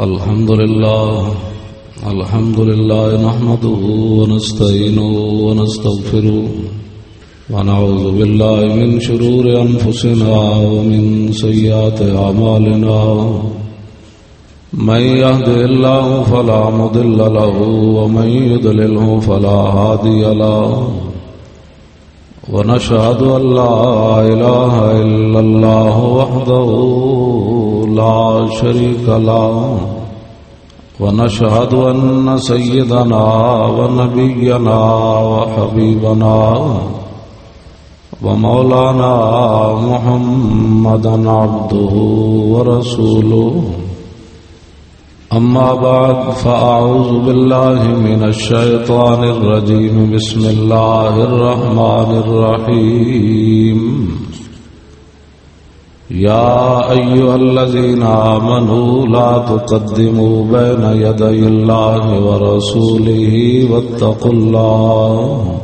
الحمد لله الحمد لله نحمده ونستعينه ونستغفره ونعوذ بالله من شرور أنفسنا ومن سيئات أعمالنا من يهد الله فلا مضل له ومن يضلله فلا هادي له. ونشهد أن لا إله إلا الله وحده لا شريك له ونشهد أن سيدنا ونبينا وحبيبنا ومولانا محمدا عبده ورسوله. أما بعد، فأعوذ بالله من الشيطان الرجيم. بسم الله الرحمن الرحيم. يا أيها الذين آمنوا لا تقدموا بين يدي الله ورسوله واتقوا الله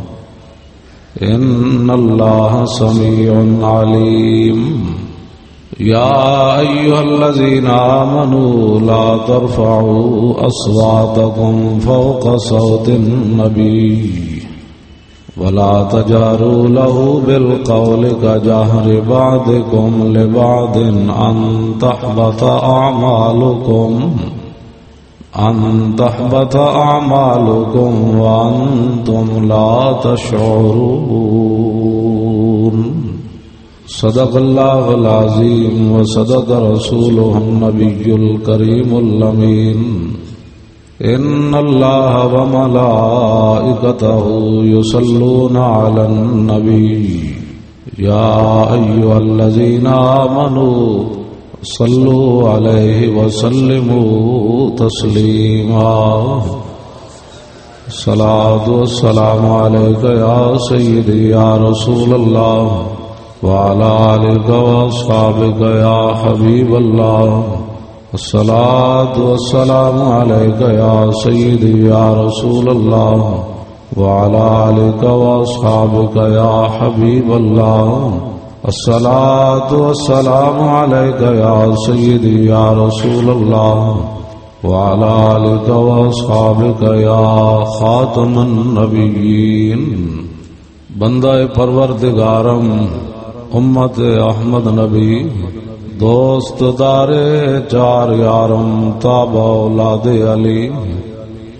إن الله سميع عليم يا أيها الذين آمنوا لا ترفعوا أصواتكم فوق صوت النبي ولا تجاروا له بالقول كجهر بعضكم لبعض أن تحبط أعمالكم، أن تحبط أعمالكم وأنتم لا تشعرون. صدق الله العظيم وصدق رسوله النبي الكريم اللمين إن الله وملائكته يصلون على النبي. يا أيها الذين آمنوا صلوا عليه وسلموا تسليما. صلاة والسلام عليك يا سيدي يا رسول الله وعلى آلك وأصحابك يا حبيب الله. الصلاة والسلام عليك يا سيدي يا رسول الله وعلى آلك وأصحابك يا حبيب الله. الصلاة والسلام عليك يا سيدي يا رسول الله وعلى آلك وأصحابك يا خاتم النبيين. بندہ پروردگارم، امت احمد نبی دوست دارے چار یارم تاب اولاد علی،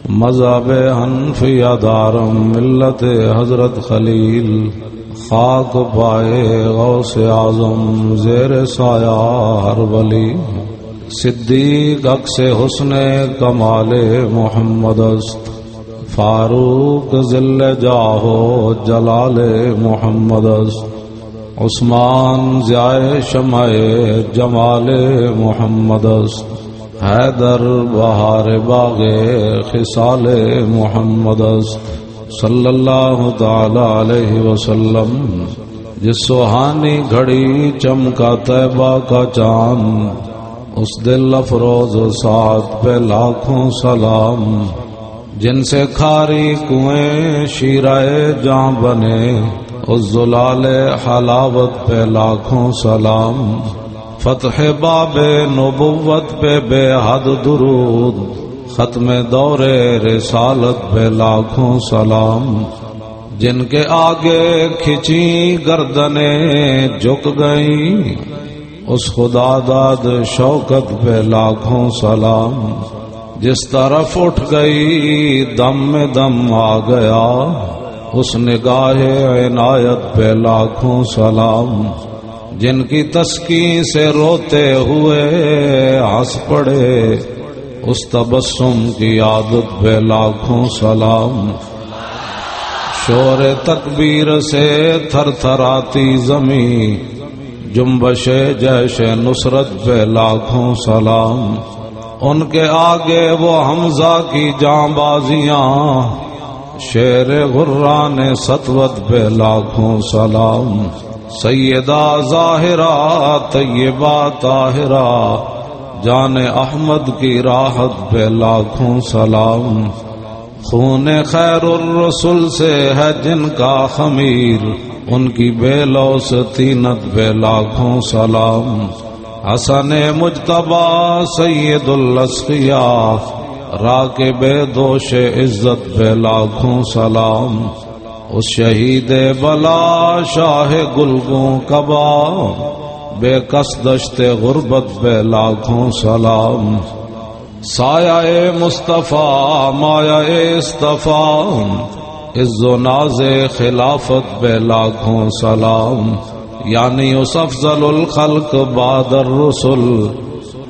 مذہب حنفیہ دارم ملت حضرت خلیل، خاک پائے غوث اعظم زیر سایہ ہر ولی۔ صدیق اکس حسن کمال محمد است، فاروق ذل جاہو جلال محمد است۔ عثمان ضیائے شمع جمال محمد حیدر بہار باغ خسال محمد صلی اللہ تعالی علیہ وسلم، جس سوہانی گھڑی چمکا طیبہ کا چاند اس دل افروز ساتھ پہ لاکھوں سلام۔ جن سے کھاری کنویں شیرائے جاں بنے زلال حلاوت پہ لاکھوں سلام، فتح باب نبوت پہ بے حد درود، ختم دور رسالت پہ لاکھوں سلام۔ جن کے آگے کھچی گردنے جھک گئی اس خدا داد شوکت پہ لاکھوں سلام۔ جس طرف اٹھ گئی، دم میں دم آ گیا۔ اس نگاہ عنایت پہ لاکھوں سلام۔ جن کی تسکی سے روتے ہوئے ہنس پڑے، اس تبسم کی عادت پہ لاکھوں سلام۔ شور تکبیر سے تھر تھر آتی زمیں جمبش جیش نصرت پہ لاکھوں سلام۔ ان کے آگے وہ حمزہ کی جاں بازیاں شیر غران ستوت پہ لاکھوں سلام، سیدہ ظاہرہ، طیبہ طاہرہ، جان احمد کی راحت پہ لاکھوں سلام۔ خون خیر الرسول سے ہے جن کا خمیر، ان کی بے لوس تینت پہ لاکھوں سلام۔ حسن مجتبا سید الاسقیا را کے بے دوش عزت بے لاکھوں سلام، اس شہید بلا شاہ گلگوں کبا بے کس دشت غربت بے لاکھوں سلام۔ سایہ مصطفیٰ مایا استفا عز و ناز خلافت بے لاکھوں سلام۔ یعنی اس افضل الخلق بعد الرسل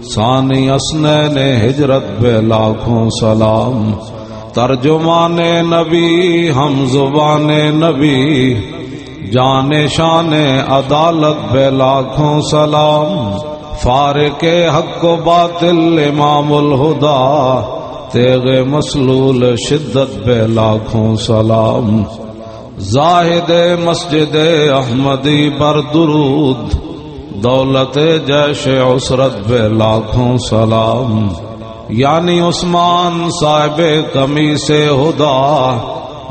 ثانی اسنین ہجرت بے لاکھوں سلام، ترجمان نبی، ہم زبان نبی، جان شان عدالت بے لاکھوں سلام، فارق حق و باطل امام الہدا، تیغ مسلول شدت بے لاکھوں سلام۔ زاہد مسجد احمدی بر درود دولت جیش عسرت بے لاکھوں سلام۔ یعنی عثمان صاحب کمی سے ہدا۔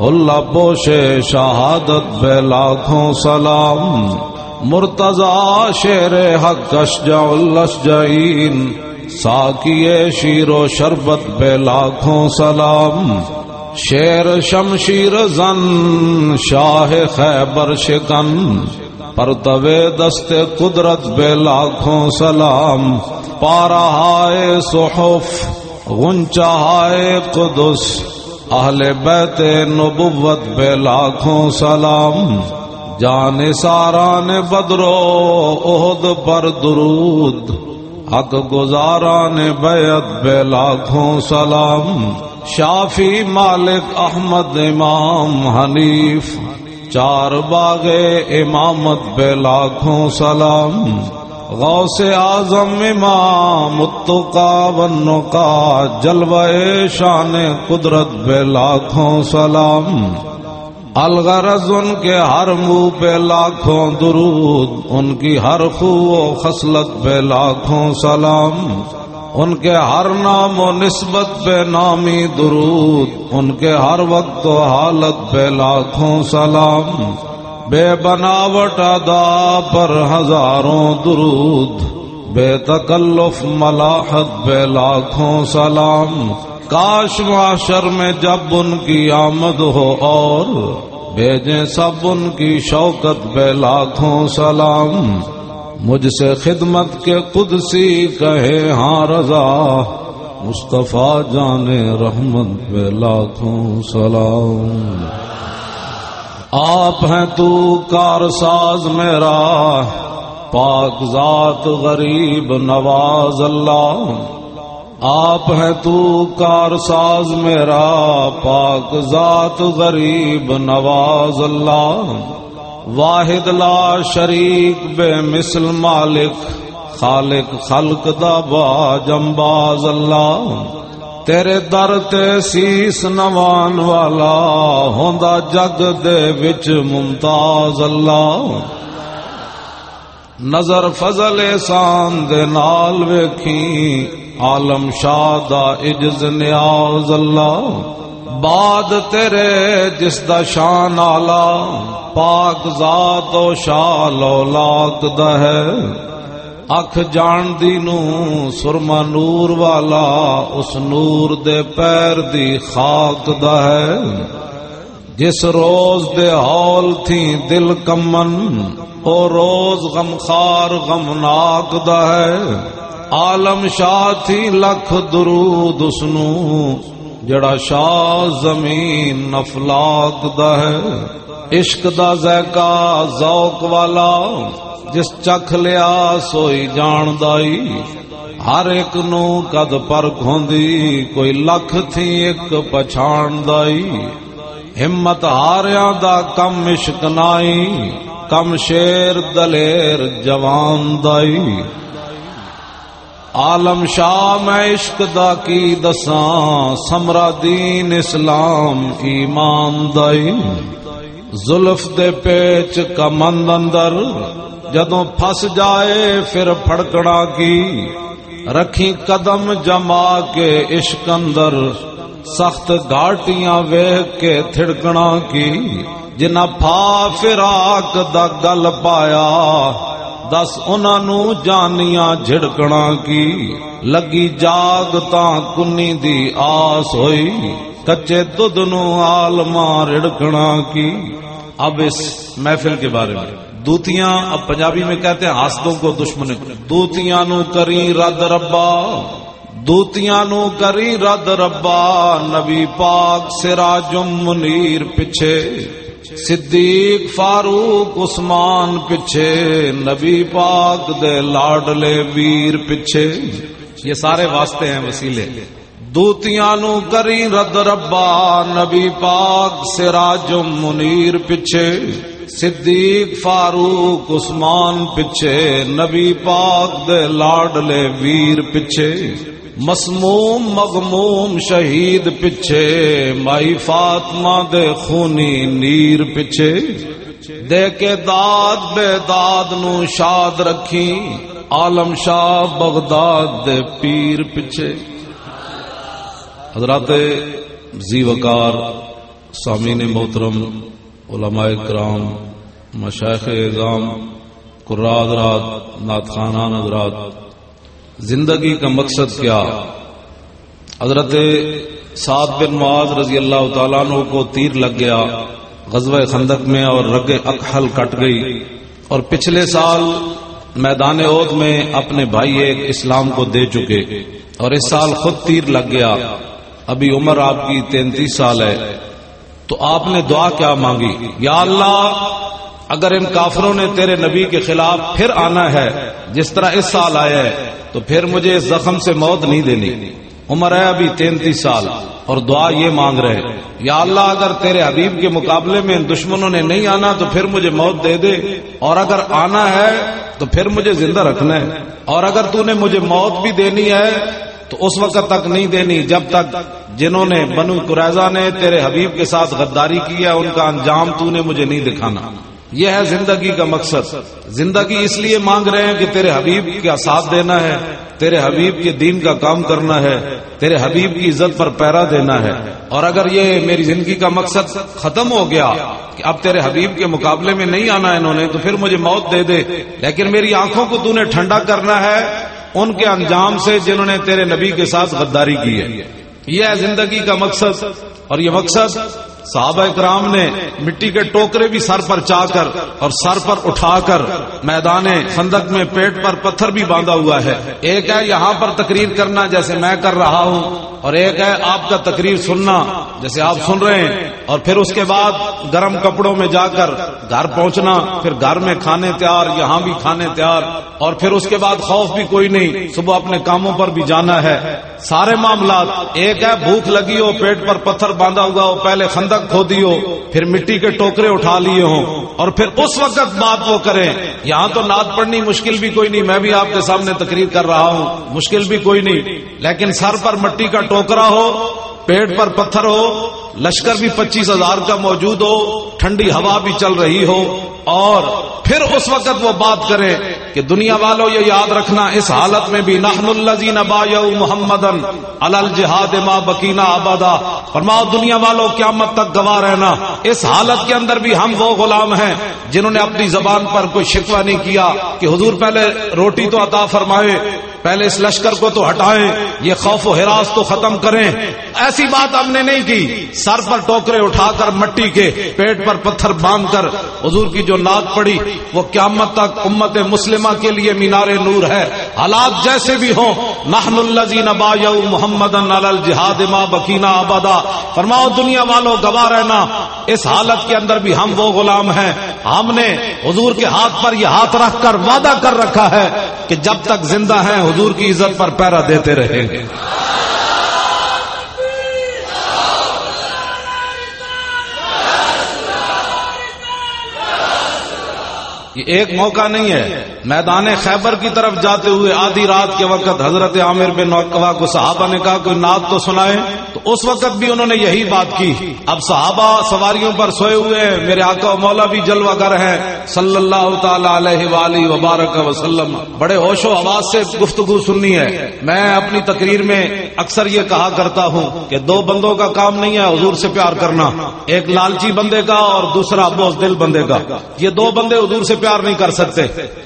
اللہ بوش شہادت بے لاکھوں سلام۔ مرتضی شیر حق اشجع الاشجعین۔ ساکی شیر و شربت بے لاکھوں سلام۔ شیر شمشیر زن، شاہ خیبر شکن۔ پرتو دست قدرت بے لاکھوں سلام، پارا ہائے صحف، غنچہ ہائے قدس، اہل بیت نبوت بے لاکھوں سلام۔ جان سارا نے بدرو عہد پر درود، حق گزارا نے بیعت بے لاکھوں سلام۔ شافی مالک احمد امام حنیف چار باغ امامت بے لاکھوں سلام۔ غوث اعظم امام متقا بنو کا جلوہ شان قدرت بے لاکھوں سلام۔ الغرض ان کے ہر منہ پہ لاکھوں درود، ان کی ہر خو و خصلت پہ لاکھوں سلام۔ ان کے ہر نام و نسبت پہ نامی درود، ان کے ہر وقت و حالت پہ لاکھوں سلام۔ بے بناوٹ ادا پر ہزاروں درود۔ بے تکلف ملاحت بے لاکھوں سلام۔ کاش معاشر میں جب ان کی آمد ہو اور، بھیجیں سب ان کی شوکت بے لاکھوں سلام۔ مجھ سے خدمت کے قدسی کہے ہاں رضا، مصطفیٰ جانے رحمت بے لاکھوں سلام۔ آپ ہیں تو کار ساز میرا، پاک ذات غریب نواز اللہ۔ آپ ہیں تو کار ساز میرا، پاک ذات غریب نواز اللہ۔ واحد لا شریک بے مثل مالک، خالق خلق دا با جمباز اللہ۔ تیرے در تے سیس نوان والا، ہوندا جگ دے وچ ممتاز اللہ۔ نظر فضل احسان دے نال ویکھی عالم شاد عجز نیاز اللہ۔ باد تیرے جس دا شان آلہ پاک ذات و شال اولاد دا ہے اکھ جان دی نو سرما نور والا اس نور دے پیر دی خاک دا ہے جس روز دے ہال تھی دل کمن او روز غمخار غمناک دا ہے عالم شاہ تھی لکھ درود اسنو جڑا شاہ زمین نفلاک دا ہے، عشق دا زیکا ذوق والا، جس چکھ لیا سوئی جان دائی ہر ایک نو قد پر کھوندی کوئی لکھ تھی ایک پچھان دائی ہمت ہاریاں دا کم عشق نائی، کم شیر دلیر جوان دائی عالم شاہ میں عشق دا کی دساں سمرا دین اسلام ایمان دائی۔ زلف دے پیچ کا مند اندر، جدوں پھس جائے پھر پھڑکڑا کی۔ رکھی قدم جما کے عشق اندر، سخت گھاٹیاں ویہ کے تھڑکنا کی۔ جنا پھا فراق دا گل پایا دس انہوں جانیاں جھڑکنا کی لگی جاگ تا کنی دی آس ہوئی کچے دودھ نو آلما رڑکنا کی اب اس محفل کے بارے میں دوتیاں اب پنجابی میں کہتے ہیں ہاستوں کو دشمن دوتیاں نو کری رد ربا دوتیاں نو کری رد ربا نبی پاک سراجم منیر پیچھے صدیق فاروق عثمان پچھے نبی پاک دے لاڈلے ویر پچھے یہ سارے واسطے ہیں وسیلے۔ دوتیاں نو کری رد ربا، نبی پاک سراج منیر پچھے صدیق فاروق عثمان پچھے نبی پاک دے لاڈلے ویر پچھے مسموم، مغموم، شہید پچھے، مائی فاطمہ دے خونی نیر پچھے۔ دے کے داد بے داد نو شاد رکھی، عالم شاہ بغداد دے پیر پچھے۔ حضرات زی وکار سامین محترم، علماء کرام مشائخ اعظام قرآد رات نات خانان حضرات زندگی کا مقصد کیا؟ حضرت سعد بن معاذ رضی اللہ تعالیٰ عنہ کو تیر لگ گیا، غزوہ خندق میں اور رگ اکحل کٹ گئی۔ اور پچھلے سال میدان عود میں اپنے بھائی ایک اسلام کو دے چکے اور اس سال خود تیر لگ گیا۔ ابھی عمر آپ کی تینتیس سال ہے۔ تو آپ نے دعا کیا مانگی؟ یا اللہ اگر ان کافروں نے تیرے نبی کے خلاف پھر آنا ہے، جس طرح اس سال آیا ہے، تو پھر مجھے اس زخم سے موت نہیں دینی۔ عمر ہے ابھی تینتیس سال، اور دعا یہ مانگ رہے یا اللہ اگر تیرے حبیب کے مقابلے میں ان دشمنوں نے نہیں آنا، تو پھر مجھے موت دے دے۔ اور اگر آنا ہے، تو پھر مجھے زندہ رکھنا ہے۔ اور اگر تو نے مجھے موت بھی دینی ہے، تو اس وقت تک نہیں دینی، جب تک جنہوں نے بنو قریضہ نے تیرے حبیب کے ساتھ غداری کیا، ان کا انجام تو نے مجھے نہیں دکھانا۔ یہ ہے زندگی کا مقصد۔ زندگی اس لیے مانگ رہے ہیں کہ تیرے حبیب کا ساتھ دینا ہے، تیرے حبیب کے دین کا کام کرنا ہے، تیرے حبیب کی عزت پر پیرا دینا ہے۔ اور اگر یہ میری زندگی کا مقصد ختم ہو گیا کہ اب تیرے حبیب کے مقابلے میں نہیں آنا انہوں نے، تو پھر مجھے موت دے دے۔ لیکن میری آنکھوں کو تو نے ٹھنڈا کرنا ہے ان کے انجام سے جنہوں نے تیرے نبی کے ساتھ غداری کی ہے۔ یہ ہے زندگی کا مقصد۔ اور یہ مقصد صحابہ کرام نے مٹی کے ٹوکرے بھی سر پر چا کر اور سر پر اٹھا کر میدان خندق میں پیٹ پر پتھر بھی باندھا ہوا ہے۔ ایک ہے یہاں پر تقریر کرنا جیسے میں کر رہا ہوں اور ایک ہے آپ کا تقریر سننا۔ جیسے آپ سن رہے ہیں، اور پھر اس کے بعد گرم کپڑوں میں جا کر گھر پہنچنا، پھر گھر میں کھانے تیار، یہاں بھی کھانے تیار، اور پھر اس کے بعد خوف بھی کوئی نہیں، صبح اپنے کاموں پر بھی جانا ہے۔ سارے معاملات، ایک ہے بھوک لگی ہو، پیٹ پر پتھر باندھا ہوا ہو، پہلے خندق کھودی ہو، پھر مٹی کے ٹوکرے اٹھا لیے ہوں، اور پھر اس وقت بات وہ کریں۔ یہاں تو نعت پڑھنی مشکل بھی کوئی نہیں، میں بھی آپ کے سامنے تقریر کر رہا ہوں، مشکل بھی کوئی نہیں، لیکن سر پر مٹی کا ٹوکرا ہو پیٹ پر پتھر ہو لشکر بھی پچیس ہزار کا موجود ہو، ٹھنڈی ہوا بھی چل رہی ہو، اور پھر اس وقت وہ بات کرے کہ دنیا والوں یہ یاد رکھنا، اس حالت میں بھی نحن الزین محمد الجہاد ما بکینا آبادا فرماؤ، دنیا والوں قیامت تک گواہ رہنا۔ اس حالت کے اندر بھی ہم وہ غلام ہیں جنہوں نے اپنی زبان پر کوئی شکوہ نہیں کیا کہ حضور پہلے روٹی تو عطا فرمائے، پہلے اس لشکر کو تو ہٹائیں، یہ خوف و ہراس تو ختم کریں۔ ایسی بات ہم نے نہیں کی۔ سر پر ٹوکرے اٹھا کر مٹی کے پیٹ پر پتھر باندھ کر حضور کی جو نعت پڑی وہ قیامت تک امت مسلمہ کے لیے مینار نور ہے۔ حالات جیسے بھی ہوں، نحن الزین ابا محمد الجہاد ما بکینا آبادا فرماؤ، دنیا والوں گواہ رہنا۔ اس حالت کے اندر بھی ہم وہ غلام ہیں۔ ہم نے حضور کے ہاتھ پر یہ ہاتھ رکھ کر وعدہ کر رکھا ہے کہ جب تک زندہ ہیں، حضور کی عزت پر پیرا دیتے رہیں۔ گے یہ ایک موقع نہیں ہے۔ میدان خیبر کی طرف جاتے ہوئے آدھی رات کے وقت حضرت عامر بن نوکوا کو صحابہ نے کہا، کوئی نعت تو سنائے؟ تو اس وقت بھی انہوں نے یہی بات کی۔ اب صحابہ سواریوں پر سوئے ہوئے ہیں۔ میرے آقا و مولا بھی جلوہ گر ہے صلی اللہ تعالی علیہ وآلہ وبارک وسلم۔ بڑے ہوش و آواز سے گفتگو سننی ہے۔ میں اپنی تقریر میں اکثر یہ کہا کرتا ہوں کہ دو بندوں کا کام نہیں ہے، حضور سے پیار کرنا۔ ایک لالچی بندے کا اور دوسرا بوز دل بندے کا۔ یہ دو بندے حضور سے پیار نہیں کر سکتے۔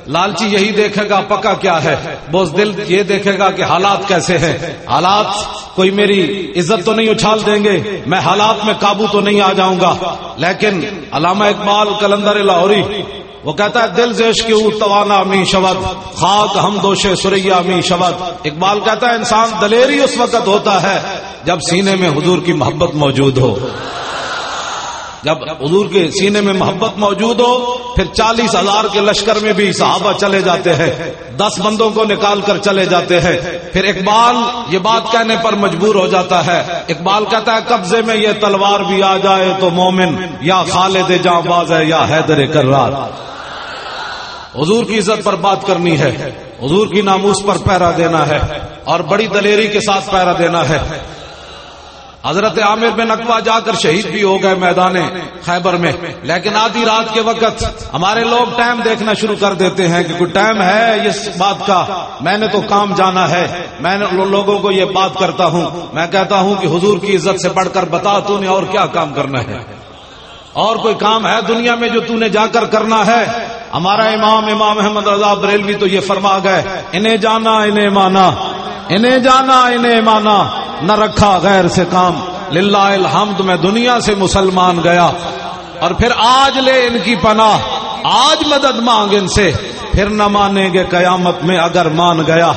لالچی یہی دیکھے گا پکا کیا ہے۔ بوز دل یہ دیکھے گا کہ حالات کیسے ہیں۔ حالات کوئی میری عزت تو نہیں اچھال دیں گے۔ میں حالات میں قابو تو نہیں آ جاؤں گا۔ لیکن علامہ اقبال کلندر لاہوری، وہ کہتا ہے، دل زیش کی توانا می شبد خاک ہم دوشے سریا می شبد اقبال کہتا ہے، انسان دلیری اس وقت ہوتا ہے جب سینے میں حضور کی محبت موجود ہو۔ جب حضور کے سینے میں محبت موجود ہو، پھر چالیس ہزار کے لشکر میں بھی صحابہ چلے جاتے ہیں، دس بندوں کو نکال کر چلے جاتے ہیں۔ پھر اقبال یہ بات کہنے پر مجبور ہو جاتا ہے۔ اقبال کہتا ہے، قبضے میں یہ تلوار بھی آ جائے تو مومن یا خالد جاں باز ہے یا حیدر کرار حضور کی عزت پر بات کرنی ہے۔ حضور کی ناموس پر پیرا دینا ہے اور بڑی دلیری کے ساتھ پیرا دینا ہے۔ حضرت عامر بن اقوا جا کر شہید بھی ہو گئے میدان خیبر میں۔ لیکن آدھی رات کے وقت ہمارے لوگ ٹائم دیکھنا شروع کر دیتے ہیں کہ کوئی ٹائم ہے اس بات کا۔ میں نے تو کام جانا ہے۔ میں نے لوگوں کو یہ بات کرتا ہوں۔ میں کہتا ہوں کہ حضور کی عزت سے بڑھ کر بتا، تو نے اور کیا کام کرنا ہے؟ اور کوئی کام ہے دنیا میں جو تو نے جا کر کرنا ہے؟ ہمارا امام امام احمد رضا بریلوی تو یہ فرما گئے، انہیں جانا، انہیں مانا۔ انہیں جانا، انہیں مانا۔ نہ رکھا غیر سے کام، للہ الحمد میں دنیا سے مسلمان گیا۔ اور پھر آج لے ان کی پناہ، آج مدد مانگ ان سے۔ پھر نہ مانیں گے قیامت میں اگر مان گیا۔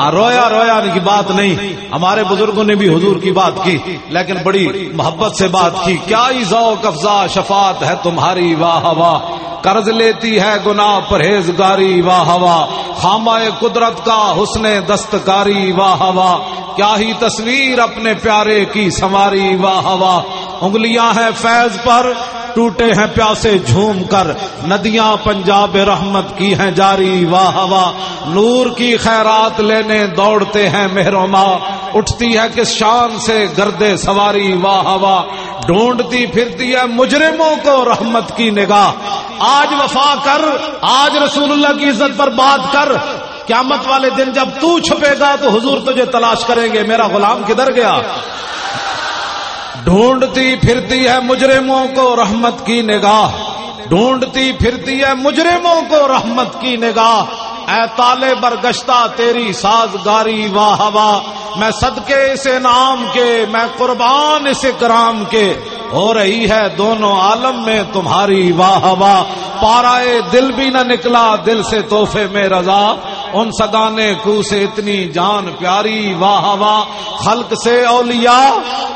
ہاں، رویا رویا کی بات نہیں۔ ہمارے بزرگوں نے بھی حضور کی بات کی، لیکن بڑی محبت سے بات کی۔ کیا ذوق، افزا شفات ہے تمہاری، واہ واہ۔ قرض لیتی ہے گنا پرہیزگاری، واہ ہوا خامہ قدرت کا حسن دستکاری، واہ ہوا کیا ہی تصویر اپنے پیارے کی سواری واہ ہوا انگلیاں ہیں فیض پر، ٹوٹے ہیں پیاسے جھوم کر۔ ندیاں پنجاب رحمت کی ہیں جاری، واہ ہوا نور کی خیرات لینے دوڑتے ہیں مہروما۔ اٹھتی ہے کس شان سے گردے سواری، واہ ہوا ڈھونڈتی پھرتی ہے مجرموں کو رحمت کی نگاہ۔ آج وفا کر، آج رسول اللہ کی عزت پر بات کر۔ قیامت والے دن جب تو چھپے گا تو حضور تجھے تلاش کریں گے، میرا غلام کدھر گیا؟ ڈھونڈتی پھرتی ہے مجرموں کو رحمت کی نگاہ۔ ڈھونڈتی پھرتی ہے مجرموں کو رحمت کی نگاہ۔ اے تالے برگشتہ، تیری سازگاری واہ واہ میں صدقے اس نام کے، میں قربان اس کرام کے۔ ہو رہی ہے دونوں عالم میں تمہاری واہ واہ پارائے دل بھی نہ نکلا، دل سے توحفے میں رضا۔ ان سگانے کو سے اتنی جان پیاری، واہ واہ، خلق سے اولیاء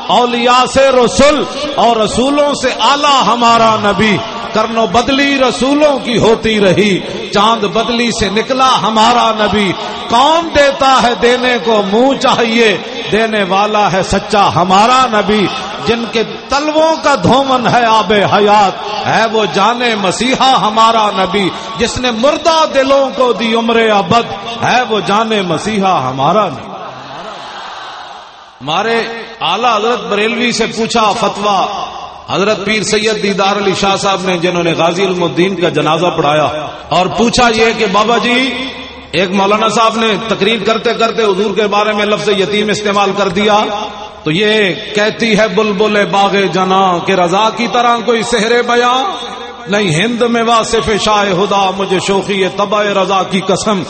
اولیاء سے رسول اور رسولوں سے آلہ ہمارا نبی۔ کرنو بدلی رسولوں کی ہوتی رہی، چاند بدلی سے نکلا ہمارا نبی۔ کون دیتا ہے دینے کو منہ چاہیے؟ دینے والا ہے سچا ہمارا نبی۔ جن کے تلووں کا دھومن ہے آب حیات، ہے وہ جانے مسیحا ہمارا نبی۔ جس نے مردہ دلوں کو دی عمر ابد ہے وہ جانے مسیحا ہمارا نبی ہمارے اعلی حضرت بریلوی سے پوچھا فتوا حضرت پیر سید دیدار علی شاہ صاحب نے جنہوں نے غازی علم الدین کا جنازہ پڑھایا، اور پوچھا یہ کہ بابا جی ایک مولانا صاحب نے تقریر کرتے کرتے حضور کے بارے میں لفظ یتیم استعمال کر دیا، تو یہ کہتی ہے بلبل باغ جنا، کہ رضا کی طرح کوئی سہرے بیاں نہیں ہند میں واصف شاہ خدا، مجھے شوقی تباہ رضا کی قسم۔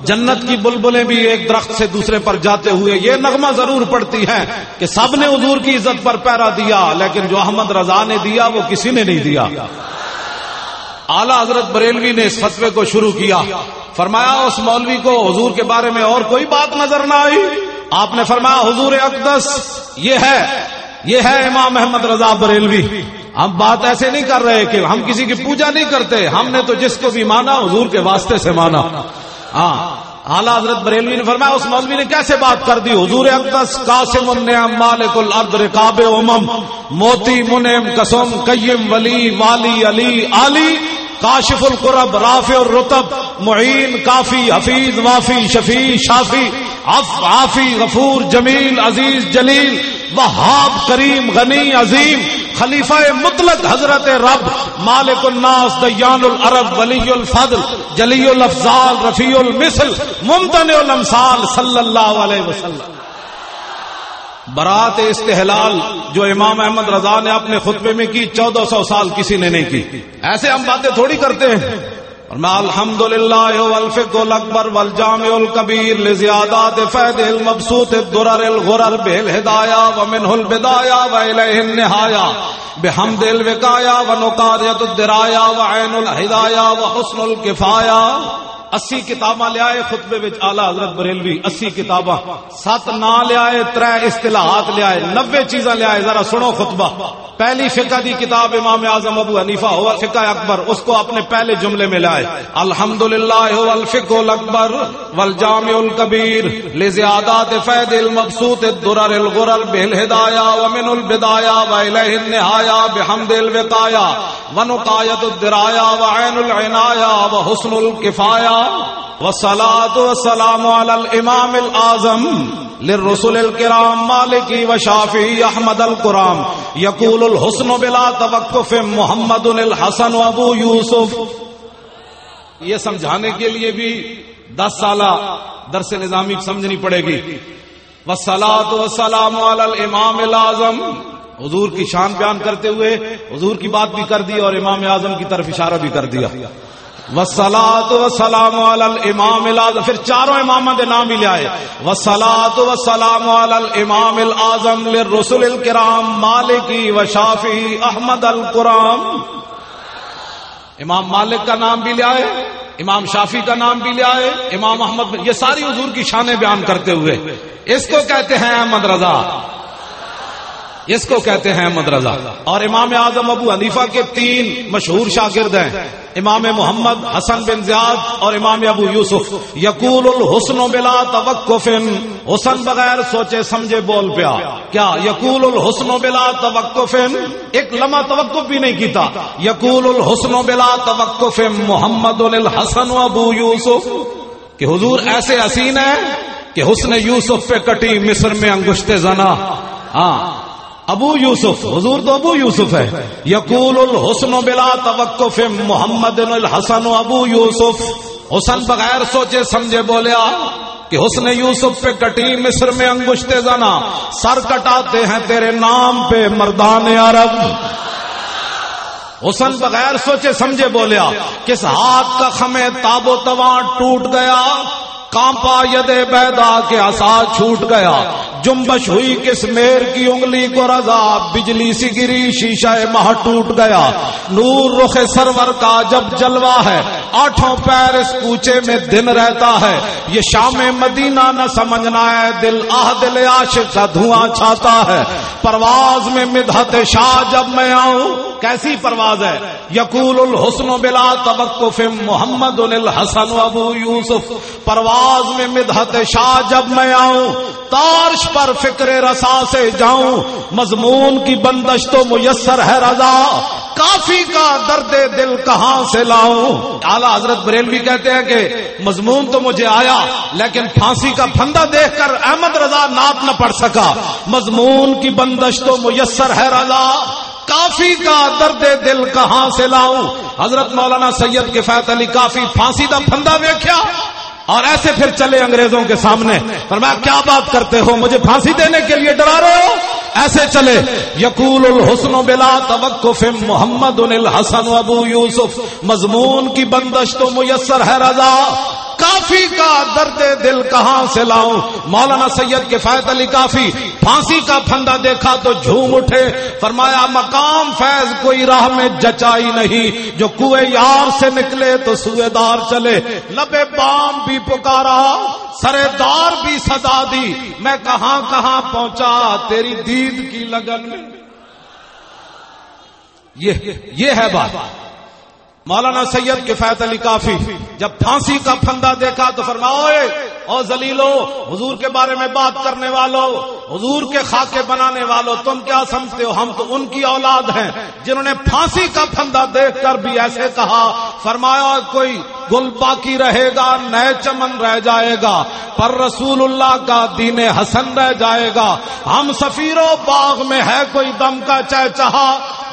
جنت کی بلبلیں بھی ایک درخت سے دوسرے پر جاتے ہوئے یہ نغمہ ضرور پڑتی ہے کہ سب نے حضور کی عزت پر پیرا دیا، لیکن جو احمد رضا نے دیا، وہ کسی نے نہیں دیا۔ اعلی حضرت بریلوی نے اس فتوے کو شروع کیا۔ فرمایا، اس مولوی کو حضور کے بارے میں اور کوئی بات نظر نہ آئی۔ آپ نے فرمایا، حضور اقدس، یہ ہے یہ ہے امام محمد رضا بریلوی۔ ہم بات ایسے نہیں کر رہے کہ ہم کسی کی پوجا نہیں کرتے۔ ہم نے تو جس کو بھی مانا حضور کے واسطے سے مانا۔ ہاں۔ اعلیٰ حضرت بریلوی نے فرمایا، اس مولوی نے کیسے بات کر دی؟ حضور اقدس، قاسم النعم مالک الارض رقاب امم، موتی منعم قسم، قیم، ولی، والی، علی علی کاشف القرب، رافع الرتب، معین، کافی، حفیظ، وافی، شفیع، شافی، عف، عافی، غفور، جمیل، عزیز، جلیل، وہاب، کریم، غنی، عظیم خلیفہ مطلق حضرت رب مالک الناس، دیان العرب، ولی الفضل، جلی الافضال، رفیع المثل، ممتن الامثال صلی اللہ علیہ وسلم۔ برات استحلال جو امام احمد رضا نے اپنے خطبے میں کی، چودہ سو سال کسی نے نہیں کی۔ ایسے ہم باتیں تھوڑی کرتے ہیں۔ اور میں الحمد للہ والفق الاکبر والجامع الکبیر لزیادات فید المبسوط الدرر الغرر بالہدایا ومنہ البدایا ویلہ النہایا بحمد الوقایا ونقاریت الدرایا وعین الہدایا وحسن الکفایا اسی کتاباں لے آئے خطبے وچ آلہ حضرت بریلوی، اسی کتاباں۔ سات نا لے آئے، ترے اصطلاحات لے آئے، نوے چیزاں لے آئے، ذرا سنو خطبہ۔ پہلی فقہ دی کتاب امام اعظم ابو حنیفہ ہوا فقہ اکبر، اس کو اپنے پہلے جملے میں لائے الحمدللہ هو الفقہ الاکبر والجامع الکبیر لزیادات فید المبسوط الدرر الغرر بالہدایا ومن البدایا وإلیہ النہایا بحمد الوقایا ونقایت الدرایا وعین العنایا وحسن الکفایا وسلات وسلام علی الامام الاعظم للرسل الكرام، مالکی و شافی احمد القرام یقول الحسن بلا توقف محمد الحسن ابو یوسف. یہ سمجھانے کے لیے بھی دس سالہ درس نظامی سمجھنی پڑے گی. وسلات وسلام علی الامام الاعظم حضور کی شان بیان کرتے ہوئے حضور کی بات بھی کر دی اور امام اعظم کی طرف اشارہ بھی کر دیا. وسلات وسلام امام پھر چاروں امام دے نام ہی لے آئے. وسلات وسلام امام العظم للرسل الکرام مالکی و شافی احمد القرام امام مالک کا نام بھی لے آئے، امام شافی کا نام بھی لے آئے، امام احمد، یہ ساری حضور کی شانیں بیان کرتے ہوئے. اس کو کہتے ہیں احمد رضا. اس کو کہتے ہیں احمد رضا۔ اور امام اعظم ابو حنیفہ کے تین مشہور شاگرد ہیں۔ امام محمد حسن بن زیاد اور امام ابو یوسف۔ یقول الحسن بلا توقف، حسن بغیر سوچے سمجھے بول پیا۔ کیا یقول الحسن بلا توقف؟ ایک لمحہ توقف بھی نہیں کیتا۔ یقول الحسن بلا توقف، محمد الحسن ابو یوسف۔ کہ حضور ایسے حسین ہے کہ حسن یوسف پہ کٹی مصر میں انگشت زنا ہاں۔ ابو یوسف، حضور تو ابو یوسف ہے۔ یقول الحسن بلا توقف محمد الحسن ابو یوسف۔ حسن بغیر سوچے سمجھے بولیا کہ حسن یوسف پہ کٹی مصر میں انگشتے زنا۔ سر کٹاتے ہیں تیرے نام پہ مردان عرب۔ حسن بغیر سوچے سمجھے بولیا، کس ہاتھ کا خمے تاب و تواں ٹوٹ گیا؟ کانپا ید بیدا کے آسا چھوٹ گیا۔ جمبش ہوئی کس میر کی انگلی کو رضا۔ بجلی سی گری، شیشہ مہ ٹوٹ گیا۔ نور رخ سرور کا جب جلوا ہے۔ آٹھوں پیر اس کوچے میں دن رہتا ہے۔ یہ شام مدینہ نہ سمجھنا ہے دل آہ، دل عاشق کا دھواں چھاتا ہے۔ پرواز میں مدحت شاہ جب میں آؤں۔ کیسی پرواز ہے؟ یقول الحسن بلا توقف محمد الحسن ابو یوسف۔ پرواز میں مدحت شاہ جب میں آؤں، تارش پر فکر رسا سے جاؤں، مضمون کی بندش تو میسر ہے رضا، کافی کا درد دل کہاں سے لاؤں؟ اعلی حضرت بریلوی کہتے ہیں کہ مضمون تو مجھے آیا، لیکن پھانسی کا پھندا دیکھ کر احمد رضا ناپ نہ پڑ سکا۔ مضمون کی بندش تو میسر ہے رضا، کافی کا درد دل کہاں سے لاؤں؟ حضرت مولانا سید کفایت علی کافی پھانسی کا پھندا دیکھا اور ایسے پھر چلے انگریزوں کے سامنے۔ پر میں کیا بات کرتے ہو؟ مجھے پھانسی دینے کے لیے ڈرا رہے ہو؟ ایسے چلے، یقول الحسن بلا توقف محمد الحسن ابو یوسف، مضمون کی بندش تو میسر ہے رضا۔ کافی کا درد دل کہاں سے لاؤں؟ مولانا سید کے علی کافی، پھانسی کا پھندا دیکھا تو جھوم اٹھے۔ فرمایا، مقام فیض کوئی راہ میں جچائی نہیں۔ جو کنویں یار سے نکلے تو سوئے دار چلے۔ لبے بام بھی پکارا، سرے دار بھی سزا دی۔ میں کہاں کہاں پہنچا، تیری دید کی لگن میں۔ یہ ہے بات۔ مولانا سید کفایت علی کافی، جب پھانسی کا پھندا دیکھا تو فرماؤ او زلیلو حضور کے بارے میں بات کرنے والوں حضور کے خاکے بنانے والوں تم کیا سمجھتے ہو؟ ہم تو ان کی اولاد ہیں جنہوں نے پھانسی کا پھندا دیکھ کر بھی ایسے کہا۔ فرمایا، کوئی گل باقی رہے گا، نئے چمن رہ جائے گا، پر رسول اللہ کا دین حسن رہ جائے گا۔ ہم سفیروں باغ میں ہے، کوئی دم کا چہ چہا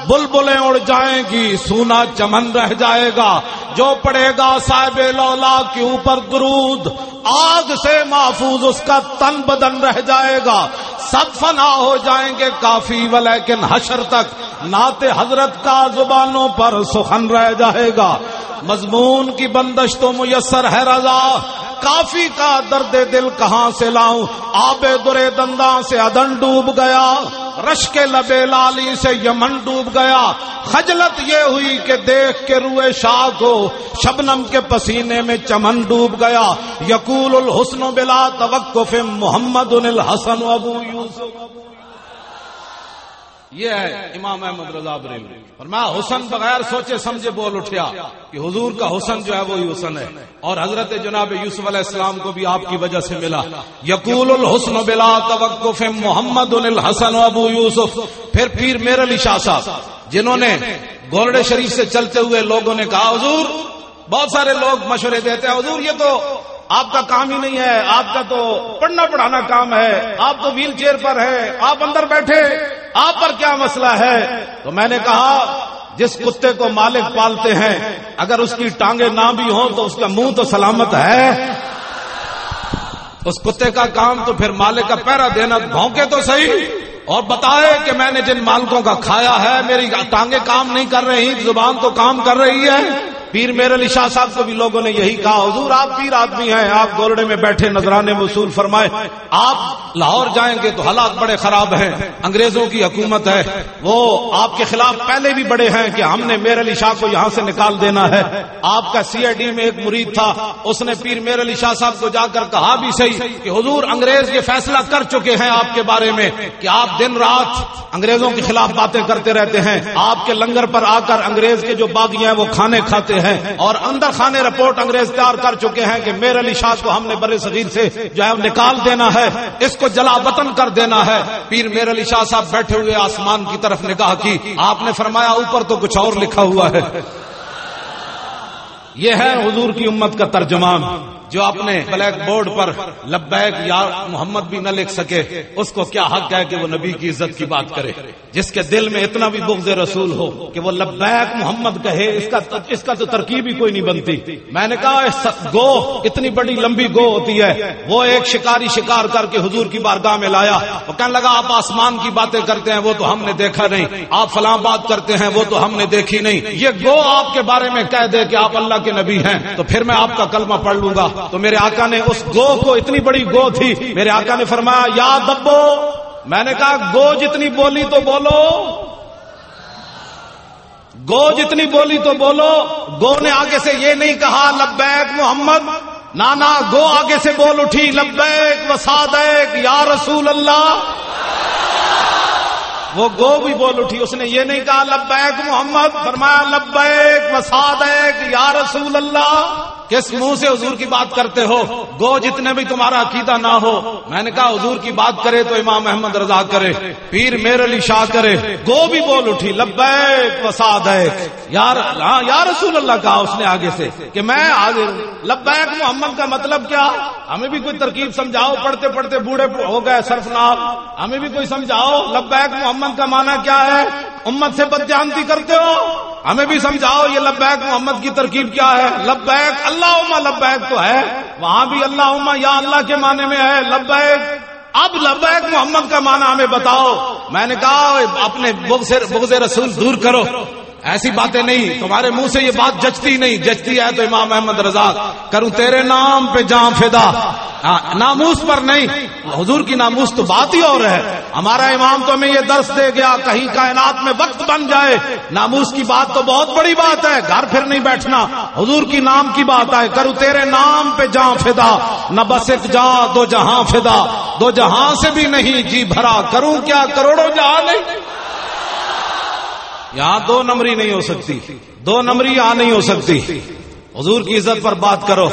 بلبلیں اڑ جائیں گی، سونا چمن رہ جائے گا۔ جو پڑے گا صاحب لولا کے اوپر درود، آگ سے محفوظ اس کا تن بدن رہ جائے گا۔ سب فنا ہو جائیں گے کافی، ولیکن حشر تک نعت حضرت کا زبانوں پر سخن رہ جائے گا۔ مضمون کی بندش تو میسر ہے رضا۔ کافی کا درد دل کہاں سے لاؤں؟ آب درے دندا سے ادن ڈوب گیا۔ رش کے لبے لالی سے یمن ڈوب گیا۔ خجلت یہ ہوئی کہ دیکھ کے روئے شاہ کو شبنم کے پسینے میں چمن ڈوب گیا۔ یقول الحسن بلا توقف محمد الحسن ابو یوسف۔ یہ ہے امام احمد رضا بریلوی۔ اور میں حسن بغیر سوچے سمجھے بول اٹھیا کہ حضور کا حسن جو ہے وہی حسن ہے۔ اور حضرت جناب یوسف علیہ السلام کو بھی آپ کی وجہ سے ملا۔ یقول الحسن بلا توقف محمد الحسن ابو یوسف۔ پھر پیر میر علی شاہ صاحب، جنہوں نے گولڈے شریف سے چلتے ہوئے لوگوں نے کہا، حضور، بہت سارے لوگ مشورے دیتے ہیں، حضور یہ تو آپ کا کام ہی نہیں ہے، آپ کا تو پڑھنا پڑھانا کام ہے، آپ تو ویل چیئر پر ہے آپ اندر بیٹھے، آپ پر کیا مسئلہ ہے؟ تو میں نے کہا، جس کتے کو مالک پالتے ہیں، اگر اس کی ٹانگیں نہ بھی ہوں تو اس کا منہ تو سلامت ہے۔ اس کتے کا کام تو پھر مالک کا پیرا دینا، بھونکے تو صحیح۔ اور بتائے کہ میں نے جن مالکوں کا کھایا ہے، میری ٹانگیں کام نہیں کر رہی، زبان تو کام کر رہی ہے۔ پیر میر علی شاہ صاحب کو بھی لوگوں نے یہی کہا، حضور آپ پیر آدمی ہیں، آپ گولڈے میں بیٹھے نظرانے وصول فرمائے، آپ لاہور جائیں گے تو حالات بڑے خراب ہیں، انگریزوں کی حکومت ہے، وہ آپ کے خلاف پہلے بھی بڑے ہیں کہ ہم نے میر علی شاہ کو یہاں سے نکال دینا ہے۔ آپ کا سی آئی ڈی میں ایک مرید تھا، اس نے پیر میر علی شاہ صاحب کو جا کر کہا بھی صحیح کہ حضور انگریز یہ فیصلہ کر چکے ہیں آپ کے بارے میں کہ آپ دن رات انگریزوں کے خلاف باتیں کرتے رہتے ہیں۔ آپ کے لنگر پر آ کر انگریز کے جو باغی ہیں وہ کھانے کھاتے ہیں اور اندر خانے رپورٹ انگریز تیار کر چکے ہیں کہ میر علی شاہ کو ہم نے بر صغیر سے جو ہے نکال دینا ہے، اس کو جلا وطن کر دینا ہے۔ پیر میر علی شاہ صاحب بیٹھے ہوئے آسمان کی طرف نگاہ کی۔ آپ نے فرمایا اوپر تو کچھ اور لکھا ہوا ہے۔ یہ ہے حضور کی امت کا ترجمان۔ جو اپنے بلیک بورڈ پر لبیک یا محمد بھی نہ لکھ سکے، اس کو کیا حق ہے کہ وہ نبی کی عزت کی بات کرے؟ جس کے دل میں اتنا بھی بغض رسول ہو کہ وہ لبیک محمد کہے، اس کا اس کا تو ترکیب ہی کوئی نہیں بنتی۔ میں نے کہا گو، اتنی بڑی لمبی گو ہوتی ہے۔ وہ ایک شکاری شکار کر کے حضور کی بارگاہ میں لایا۔ وہ کہنے لگا، آپ آسمان کی باتیں کرتے ہیں، وہ تو ہم نے دیکھا نہیں۔ آپ فلاں بات کرتے ہیں، وہ تو ہم نے دیکھی نہیں۔ یہ گو آپ کے بارے میں کہہ دے کہ آپ اللہ کے نبی ہیں، تو پھر میں آپ کا کلمہ پڑھ لوں گا۔ تو میرے آقا نے اس گو کو اتنی بڑی گو تھی۔ میرے آقا نے فرمایا، یا دبو۔ میں نے کہا، گو جتنی بولی تو بولو۔ گو جتنی بولی تو بولو۔ گو نے آگے سے یہ نہیں کہا، لبیک محمد۔ نانا گو آگے سے بول اٹھی۔ لبیک وسادیک یا رسول اللہ۔ وہ گو بھی بول اٹھی۔ اس نے یہ نہیں کہا، لبیک محمد۔ فرمایا، لبیک وسادیک یا رسول اللہ۔ کس منہ سے حضور کی بات کرتے ہو؟ گو جتنے بھی تمہارا عقیدہ نہ ہو۔ میں نے کہا حضور کی بات کرے تو امام احمد رضا کرے، پیر میر علی شاہ کرے۔ گو بھی بول اٹھی، لبیک وساد ہے یار ہاں یا رسول اللہ کہا اس نے آگے سے کہ میں لبیک محمد کا مطلب کیا؟ ہمیں بھی کوئی ترکیب سمجھاؤ، پڑھتے پڑھتے بوڑھے ہو گئے سرفناب ہمیں بھی کوئی سمجھاؤ، لبیک محمد کا معنی کیا ہے؟ امت سے بدجانتی کرتے ہو؟ ہمیں بھی سمجھاؤ یہ لبیک محمد کی ترکیب کیا ہے؟ لبیک اللہ عما لبیک تو ہے وہاں بھی اللہ عما یا اللہ کے معنی میں ہے لبیک اب لبیک محمد کا معنی ہمیں بتاؤ میں نے کہا اپنے بغض رسول دور کرو ایسی باتیں نہیں، تمہارے منہ سے یہ بات جچتی نہیں۔ جچتی ہے تو امام احمد رضا، کروں تیرے نام پہ جام فدا۔ ہاں، ناموس پر نہیں، حضور کی ناموس تو بات ہی اور ہے۔ ہمارا امام تو ہمیں یہ درس دے گیا، کہیں کائنات میں وقت بن جائے۔ ناموس کی بات تو بہت بڑی بات ہے، گھر پھر نہیں بیٹھنا۔ حضور کی نام کی بات ہے کروں تیرے نام پہ جاں فدا۔ نہ بس ایک جا، دو جہاں فدا۔ دو جہاں سے بھی نہیں جی بھرا، کروں کیا؟ کروڑوں جہاں نہیں۔ یہاں دو نمبری نہیں ہو سکتی۔ دو نمبری یہاں نہیں ہو سکتی۔ حضور کی عزت پر بات کرو۔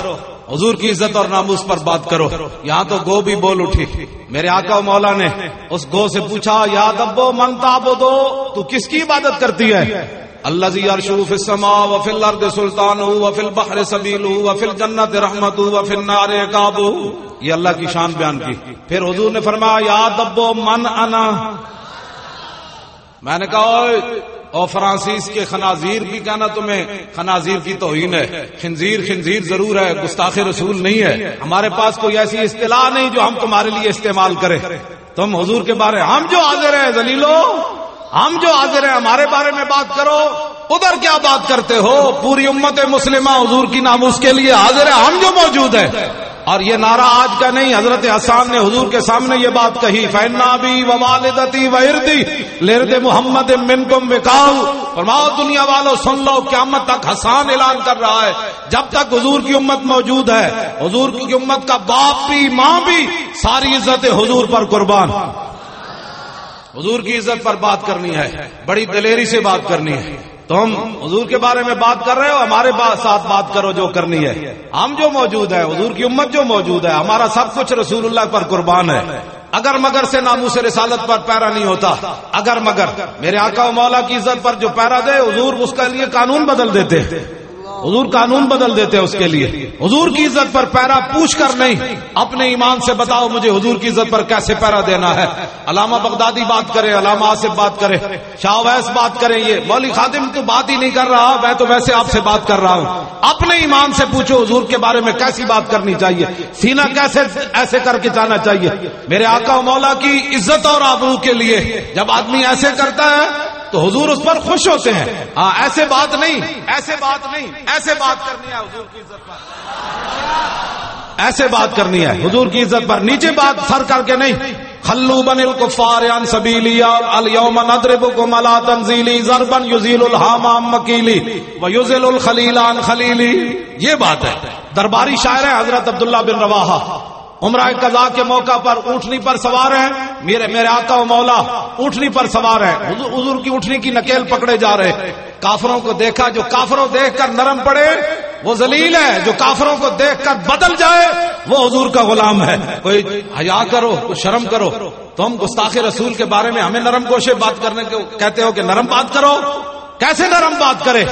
حضور کی عزت اور ناموس پر بات کرو۔ یہاں تو گو بھی بول اٹھی۔ میرے آقا مولا نے اس گو سے پوچھا یاد ابو منگتا بو دو تو کس کی عبادت کرتی ہے؟ اللہ زی ارشوف السما وفی الارض سلطان وفی البحر سبیل وفی الجنت رحمت وفی النار کابو یہ اللہ کی شان بیان کی۔ پھر حضور نے فرمایا یاد ابو من انا۔ میں نے کہا اور فرانسیس کے خنازیر بھی کہنا تمہیں، خنازیر کی توہین ہے۔ خنزیر خنزیر ضرور ہے، گستاخ رسول نہیں ہے۔ ہمارے پاس کوئی ایسی اصطلاح نہیں جو ہم تمہارے لیے استعمال کریں۔ تم حضور کے بارے، ہم جو حاضر ہیں زلیلو ہم جو حاضر ہیں ہمارے بارے میں بات کرو۔ ادھر کیا بات کرتے ہو؟ پوری امت مسلمہ حضور کی ناموس کے لیے حاضر ہے، ہم جو موجود ہیں۔ اور یہ نعرہ آج کا نہیں، حضرت حسان نے حضور کے سامنے یہ بات کہی فینا بھی والدتی وردی لرد محمد من کم وکاؤ فرماؤ، دنیا والو، سن لو، قیامت تک حسان اعلان کر رہا ہے۔ جب تک حضور کی امت موجود ہے، حضور کی امت کا باپ بھی، ماں بھی، ساری عزت حضور پر قربان۔ حضور کی عزت پر بات کرنی ہے، بڑی دلیری سے بات کرنی ہے۔ تم حضور کے بارے میں بات کر رہے ہو ہمارے ساتھ بات کرو جو کرنی ہے۔ ہم جو موجود ہے حضور کی امت جو موجود ہے، ہمارا سب کچھ رسول اللہ پر قربان ہے۔ اگر مگر سے نامو سے رسالت پر پیرا نہیں ہوتا، اگر مگر، میرے آقا و مولا کی عزت پر جو پیرا دے، حضور اس کے لیے قانون بدل دیتے۔ حضور قانون بدل دیتے ہیں اس کے لیے۔ حضور کی عزت پر پیرا پوچھ کر نہیں، اپنے ایمان سے بتاؤ مجھے حضور کی عزت پر کیسے پیرا دینا ہے۔ علامہ بغدادی بات کرے، علامہ آصف بات کرے، شاہ ویس بات کرے، یہ مولی خادم تو بات ہی نہیں کر رہا، میں تو ویسے آپ سے بات کر رہا ہوں۔ اپنے ایمان سے پوچھو حضور کے بارے میں کیسی بات کرنی چاہیے۔ سینا کیسے ایسے کر کے جانا چاہیے؟ میرے آقا و مولا کی عزت اور آبرو کے لیے جب آدمی ایسے کرتا ہے تو حضور اس پر خوش ہوتے ہیں۔ ہاں ایسے بات نہیں۔ ایسے بات نہیں۔ ایسے بات کرنی ہے، حضور کی عزت پر۔ ایسے بات کرنی ہے۔ حضور کی عزت پر نیچے بات سر کر کے نہیں۔ خلو بن الکفار عن سبیلی الیوم ندربکم علی تنزیلی ضربا یزیل الحام عن مکیلی ویزل الخلیل عن خلیلی۔ یہ بات ہے۔ درباری شاعر ہے حضرت عبداللہ بن رواحہ۔ عمرہ قضا کے موقع پر اونٹنی پر سوار ہیں۔ میرے میرے آقا و مولا، اونٹنی پر سوار ہیں۔ حضور کی اونٹنی کی نکیل پکڑے جا رہے۔ کافروں کو دیکھا جو کافروں دیکھ کر نرم پڑے، وہ ذلیل ہے جو کافروں کو دیکھ کر بدل جائے، وہ حضور کا غلام ہے۔ کوئی حیا کرو، کوئی شرم کرو۔ تم گستاخ رسول کے بارے میں ہمیں نرم کوشے بات کرنے کو کہتے ہو کہ نرم بات کرو؟ کیسے نرم بات کرے؟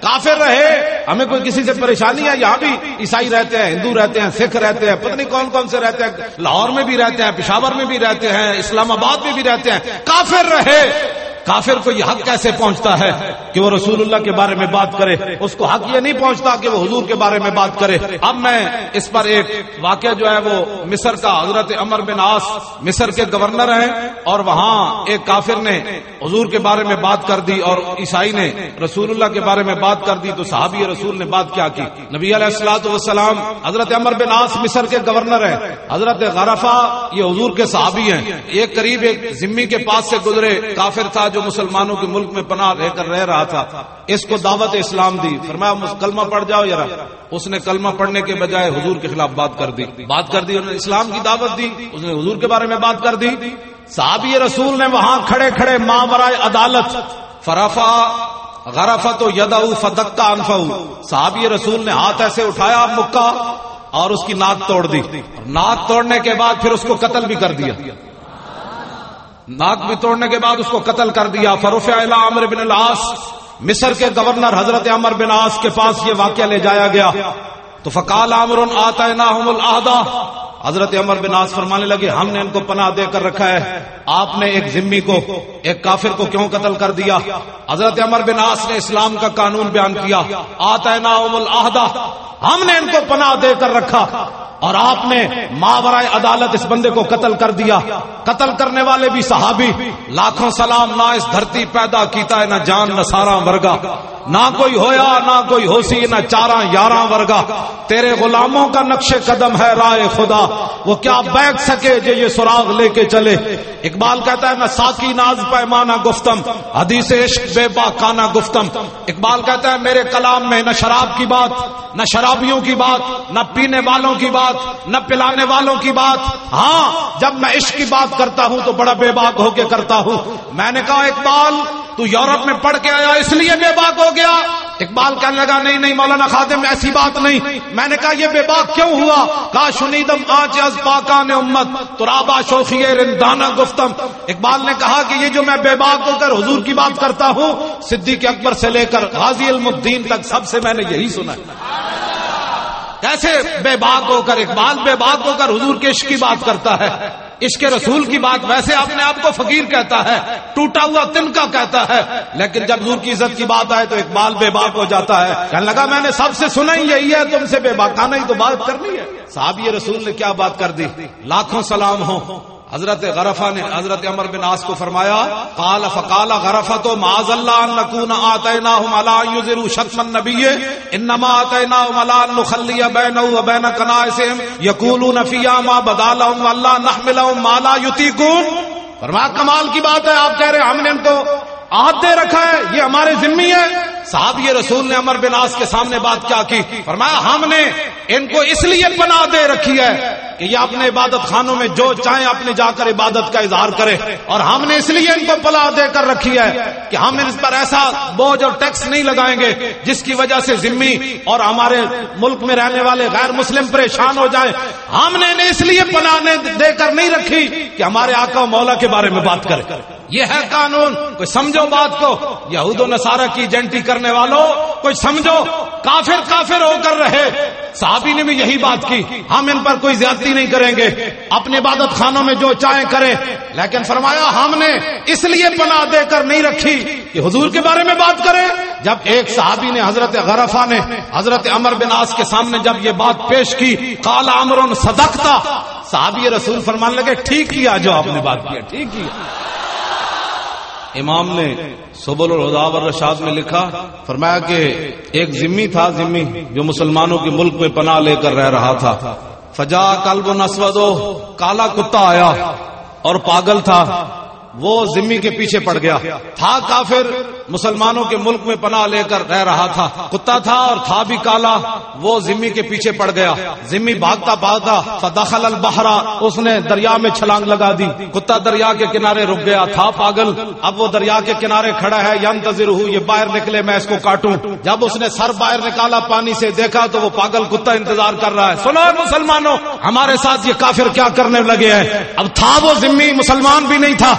کافر رہے، ہمیں کوئی کسی سے پریشانی ہے؟ یہاں بھی عیسائی رہتے ہیں، ہندو رہتے ہیں، سکھ رہتے ہیں، پتہ نہیں کون کون سے رہتے ہیں، لاہور میں بھی رہتے ہیں، پشاور میں بھی رہتے ہیں، اسلام آباد میں بھی رہتے ہیں۔ کافر رہے۔ کافر کو یہ حق کیسے پہنچتا ہے کہ وہ رسول اللہ کے بارے میں بات کرے؟ اس کو حق یہ نہیں پہنچتا کہ وہ حضور کے بارے میں بات کرے۔ اب میں اس پر ایک واقعہ جو ہے وہ مصر کا حضرت عمر بن آس مصر کے گورنر ہیں اور وہاں ایک کافر نے حضور کے بارے میں بات کر دی اور عیسائی نے رسول اللہ کے بارے میں بات کر دی تو صحابی رسول نے بات کیا کی؟ نبی علیہ السلاۃ والسلام حضرت عمر بن آس مصر کے گورنر ہیں۔ حضرت غرفہ یہ حضور کے صحابی ہیں۔ ایک قریب ایک ذمی کے پاس سے گزرے کافر تھا جو جو مسلمانوں کے ملک میں پناہ رہ کر رہ رہا تھا، اس کو دعوت اسلام دی۔ فرمایا کلمہ پڑھ جاؤ یار اس نے کلمہ پڑھنے کے بجائے حضور کے خلاف بات کر دی۔ بات کر دی، انہوں نے اسلام کی دعوت دی۔ اس نے حضور کے بارے میں بات کر دی۔ صحابی رسول نے وہاں کھڑے کھڑے ماں برائے عدالت، فرافا غرفت و یدا فدکا انف صحابی رسول نے ہاتھ ایسے اٹھایا، مکہ، اور اس کی ناک توڑ دی۔ ناک توڑنے کے بعد پھر اس کو قتل بھی کر دیا۔ ناک بھی توڑنے کے بعد اس کو قتل کر دیا۔ فروف عمر بن العاص، مصر کے گورنر حضرت عمر بن آس کے پاس یہ واقعہ لے جایا گیا۔ تو فقال عامر آتا حضرت عمر بن آس فرمانے لگے، ہم نے ان کو پناہ دے کر رکھا ہے۔ آپ نے ایک ذمی کو، ایک کافر کو کیوں قتل کر دیا؟ حضرت عمر بن آس نے اسلام کا قانون بیان کیا۔ آتا الحدہ ہم نے ان کو پناہ دے کر رکھا۔ اور آپ نے ماورائے عدالت اس بندے کو قتل کر دیا۔ قتل کرنے والے بھی صحابی۔ لاکھوں سلام، نہ اس دھرتی پیدا کیتا ہے، نہ جان، نہ سارا ورگا۔ نہ کوئی ہویا، نہ کوئی ہوسی، نہ چارہ یارہ ورگا۔ تیرے غلاموں کا نقش قدم ہے رائے خدا۔ وہ کیا بیٹھ سکے جو یہ سراغ لے کے چلے؟ اقبال کہتا ہے نہ ساکی ناز پیمانہ گفتم، حدیث عشق بے باکانہ گفتم۔ اقبال کہتا ہے، میرے کلام میں نہ شراب کی بات، نہ شرابیوں کی بات، نہ پینے والوں کی بات نہ پلانے والوں کی بات۔ ہاں جب میں عشق کی بات کرتا ہوں تو بڑا بے باک ہو کے کرتا ہوں۔ میں نے کہا، اقبال، تو یورپ میں پڑھ کے آیا، اس لیے بے باک ہو گیا۔ اقبال کہنے لگا، نہیں نہیں، مولانا خادم، ایسی بات نہیں۔ میں نے کہا، یہ بے باک کیوں ہوا؟ کہا، شنیدم آج از پاکان امت، ترابا شوخی رندانہ گفتم۔ اقبال نے کہا کہ یہ جو میں بے باک ہو کر حضور کی بات کرتا ہوں، صدیق اکبر سے لے کر غازی المدین تک سب سے میں نے یہی سنا کیسے بے باک ہو کر اقبال، بے باک ہو کر حضور کے عشق کی بات کرتا ہے۔ عشق رسول کی بات ویسے اپنے آپ کو فقیر کہتا ہے، ٹوٹا ہوا تنکا کہتا ہے۔ لیکن جب حضور کی عزت کی بات آئے تو اقبال بے باک ہو جاتا ہے۔ کہنے لگا، میں نے سب سے سنا ہی یہی ہے، تم سے بے باکانہ ہی تو بات کرنی ہے۔ صاحب یہ رسول نے کیا بات کر دی؟ لاکھوں سلام ہو حضرت غرفہ نے حضرت عمر بن آس کو فرمایا، قال فقال غرفہ تو معاذ اللہ ان نکون آتیناہم علا یذرو شتم النبی، انما آتیناہم علا نخلی بینہ و بین کنائسہم، یقولون فیہا ما بدالہم واللہ نحملہم ما لا یتیقون فرمایا کمال کی بات ہے، آپ کہہ رہے ہیں، ہم نے ان کو آہد دے رکھا ہے، یہ ہمارے ذمہ ہے۔ صاحب یہ رسول نے امر بن آس کے سامنے بات کیا کی۔ فرمایا، ہم نے ان کو اس لیے پناہ دے رکھی ہے کہ یہ اپنے عبادت خانوں میں جو چاہیں اپنے جا کر عبادت کا اظہار کرے۔ اور ہم نے اس لیے ان کو پناہ دے کر رکھی ہے کہ ہم اس پر ایسا بوجھ اور ٹیکس نہیں لگائیں گے جس کی وجہ سے ذمہ اور ہمارے ملک میں رہنے والے غیر مسلم پریشان ہو جائیں۔ ہم نے انہیں اس لیے پناہ دے کر نہیں رکھی کہ ہمارے آقا و مولا کے بارے میں بات کرے۔ یہ ہے قانون۔ کوئی سمجھو بات کو۔ یہود و نصارہ کی ایجنٹی کرنے والوں کوئی سمجھو، کافر کافر ہو کر رہے۔ صحابی نے بھی یہی بات کی۔ ہم ان پر کوئی زیادتی نہیں کریں گے۔ اپنے عبادت خانوں میں جو چاہیں کریں۔ لیکن فرمایا، ہم نے اس لیے پناہ دے کر نہیں رکھی کہ حضور کے بارے میں بات کریں۔ جب ایک صحابی نے حضرت غرفا نے حضرت امر بن آس کے سامنے جب یہ بات پیش کی کالا امر صدقتا۔ صحابی رسول فرمان لگے، ٹھیک کیا جو آپ نے بات کیا ٹھیک کیا۔ امام نے سبل الہدا رشاد میں لکھا، فرمایا کہ ایک ذمی تھا ذمی جو مسلمانوں کے ملک میں پناہ لے کر رہ رہا تھا۔ فجا کلب نسودو، کالا کتا آیا اور پاگل تھا۔ وہ ذمی کے پیچھے پڑ گیا۔ تھا کافر، مسلمانوں کے ملک میں پناہ لے کر رہ رہا تھا۔ کتا تھا اور تھا بھی کالا۔ وہ ذمی کے پیچھے پڑ گیا۔ ذمی بھاگتا بھاگتا فدخل البحرا اس نے دریا میں چھلانگ لگا دی۔ کتا دریا کے کنارے رک گیا۔ تھا پاگل۔ اب وہ دریا کے کنارے کھڑا ہے۔ یم تذر ہوں یہ باہر نکلے، میں اس کو کاٹوں۔ جب اس نے سر باہر نکالا پانی سے دیکھا تو وہ پاگل کتا انتظار کر رہا ہے۔ سنو مسلمانوں، ہمارے ساتھ یہ کافر کیا کرنے لگے ہیں؟ اب تھا وہ ذمی مسلمان بھی نہیں تھا۔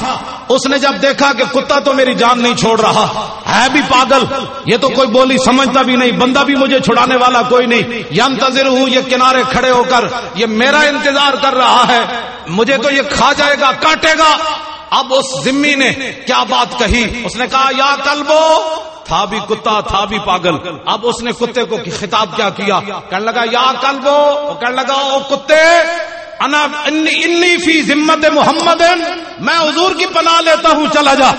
اس نے جب دیکھا کہ کتا تو میری جان نہیں چھوڑ رہا، ہے بھی پاگل، یہ تو کوئی بولی سمجھتا بھی نہیں، بندہ بھی مجھے چھڑانے والا کوئی نہیں۔ ینتظر ہوں، یہ کنارے کھڑے ہو کر، یہ میرا انتظار کر رہا ہے۔ مجھے تو یہ کھا جائے گا، کاٹے گا۔ اب اس ذمی نے کیا بات کہی؟ اس نے کہا، یا کلبو، تھا بھی کتا، تھا بھی پاگل۔ اب اس نے کتے کو خطاب کیا کیا؟ کہنے لگا، یا کلبو کہنے لگا، او کتے انا انی فی ذمت محمد میں حضور کی پناہ لیتا ہوں چلا جا۔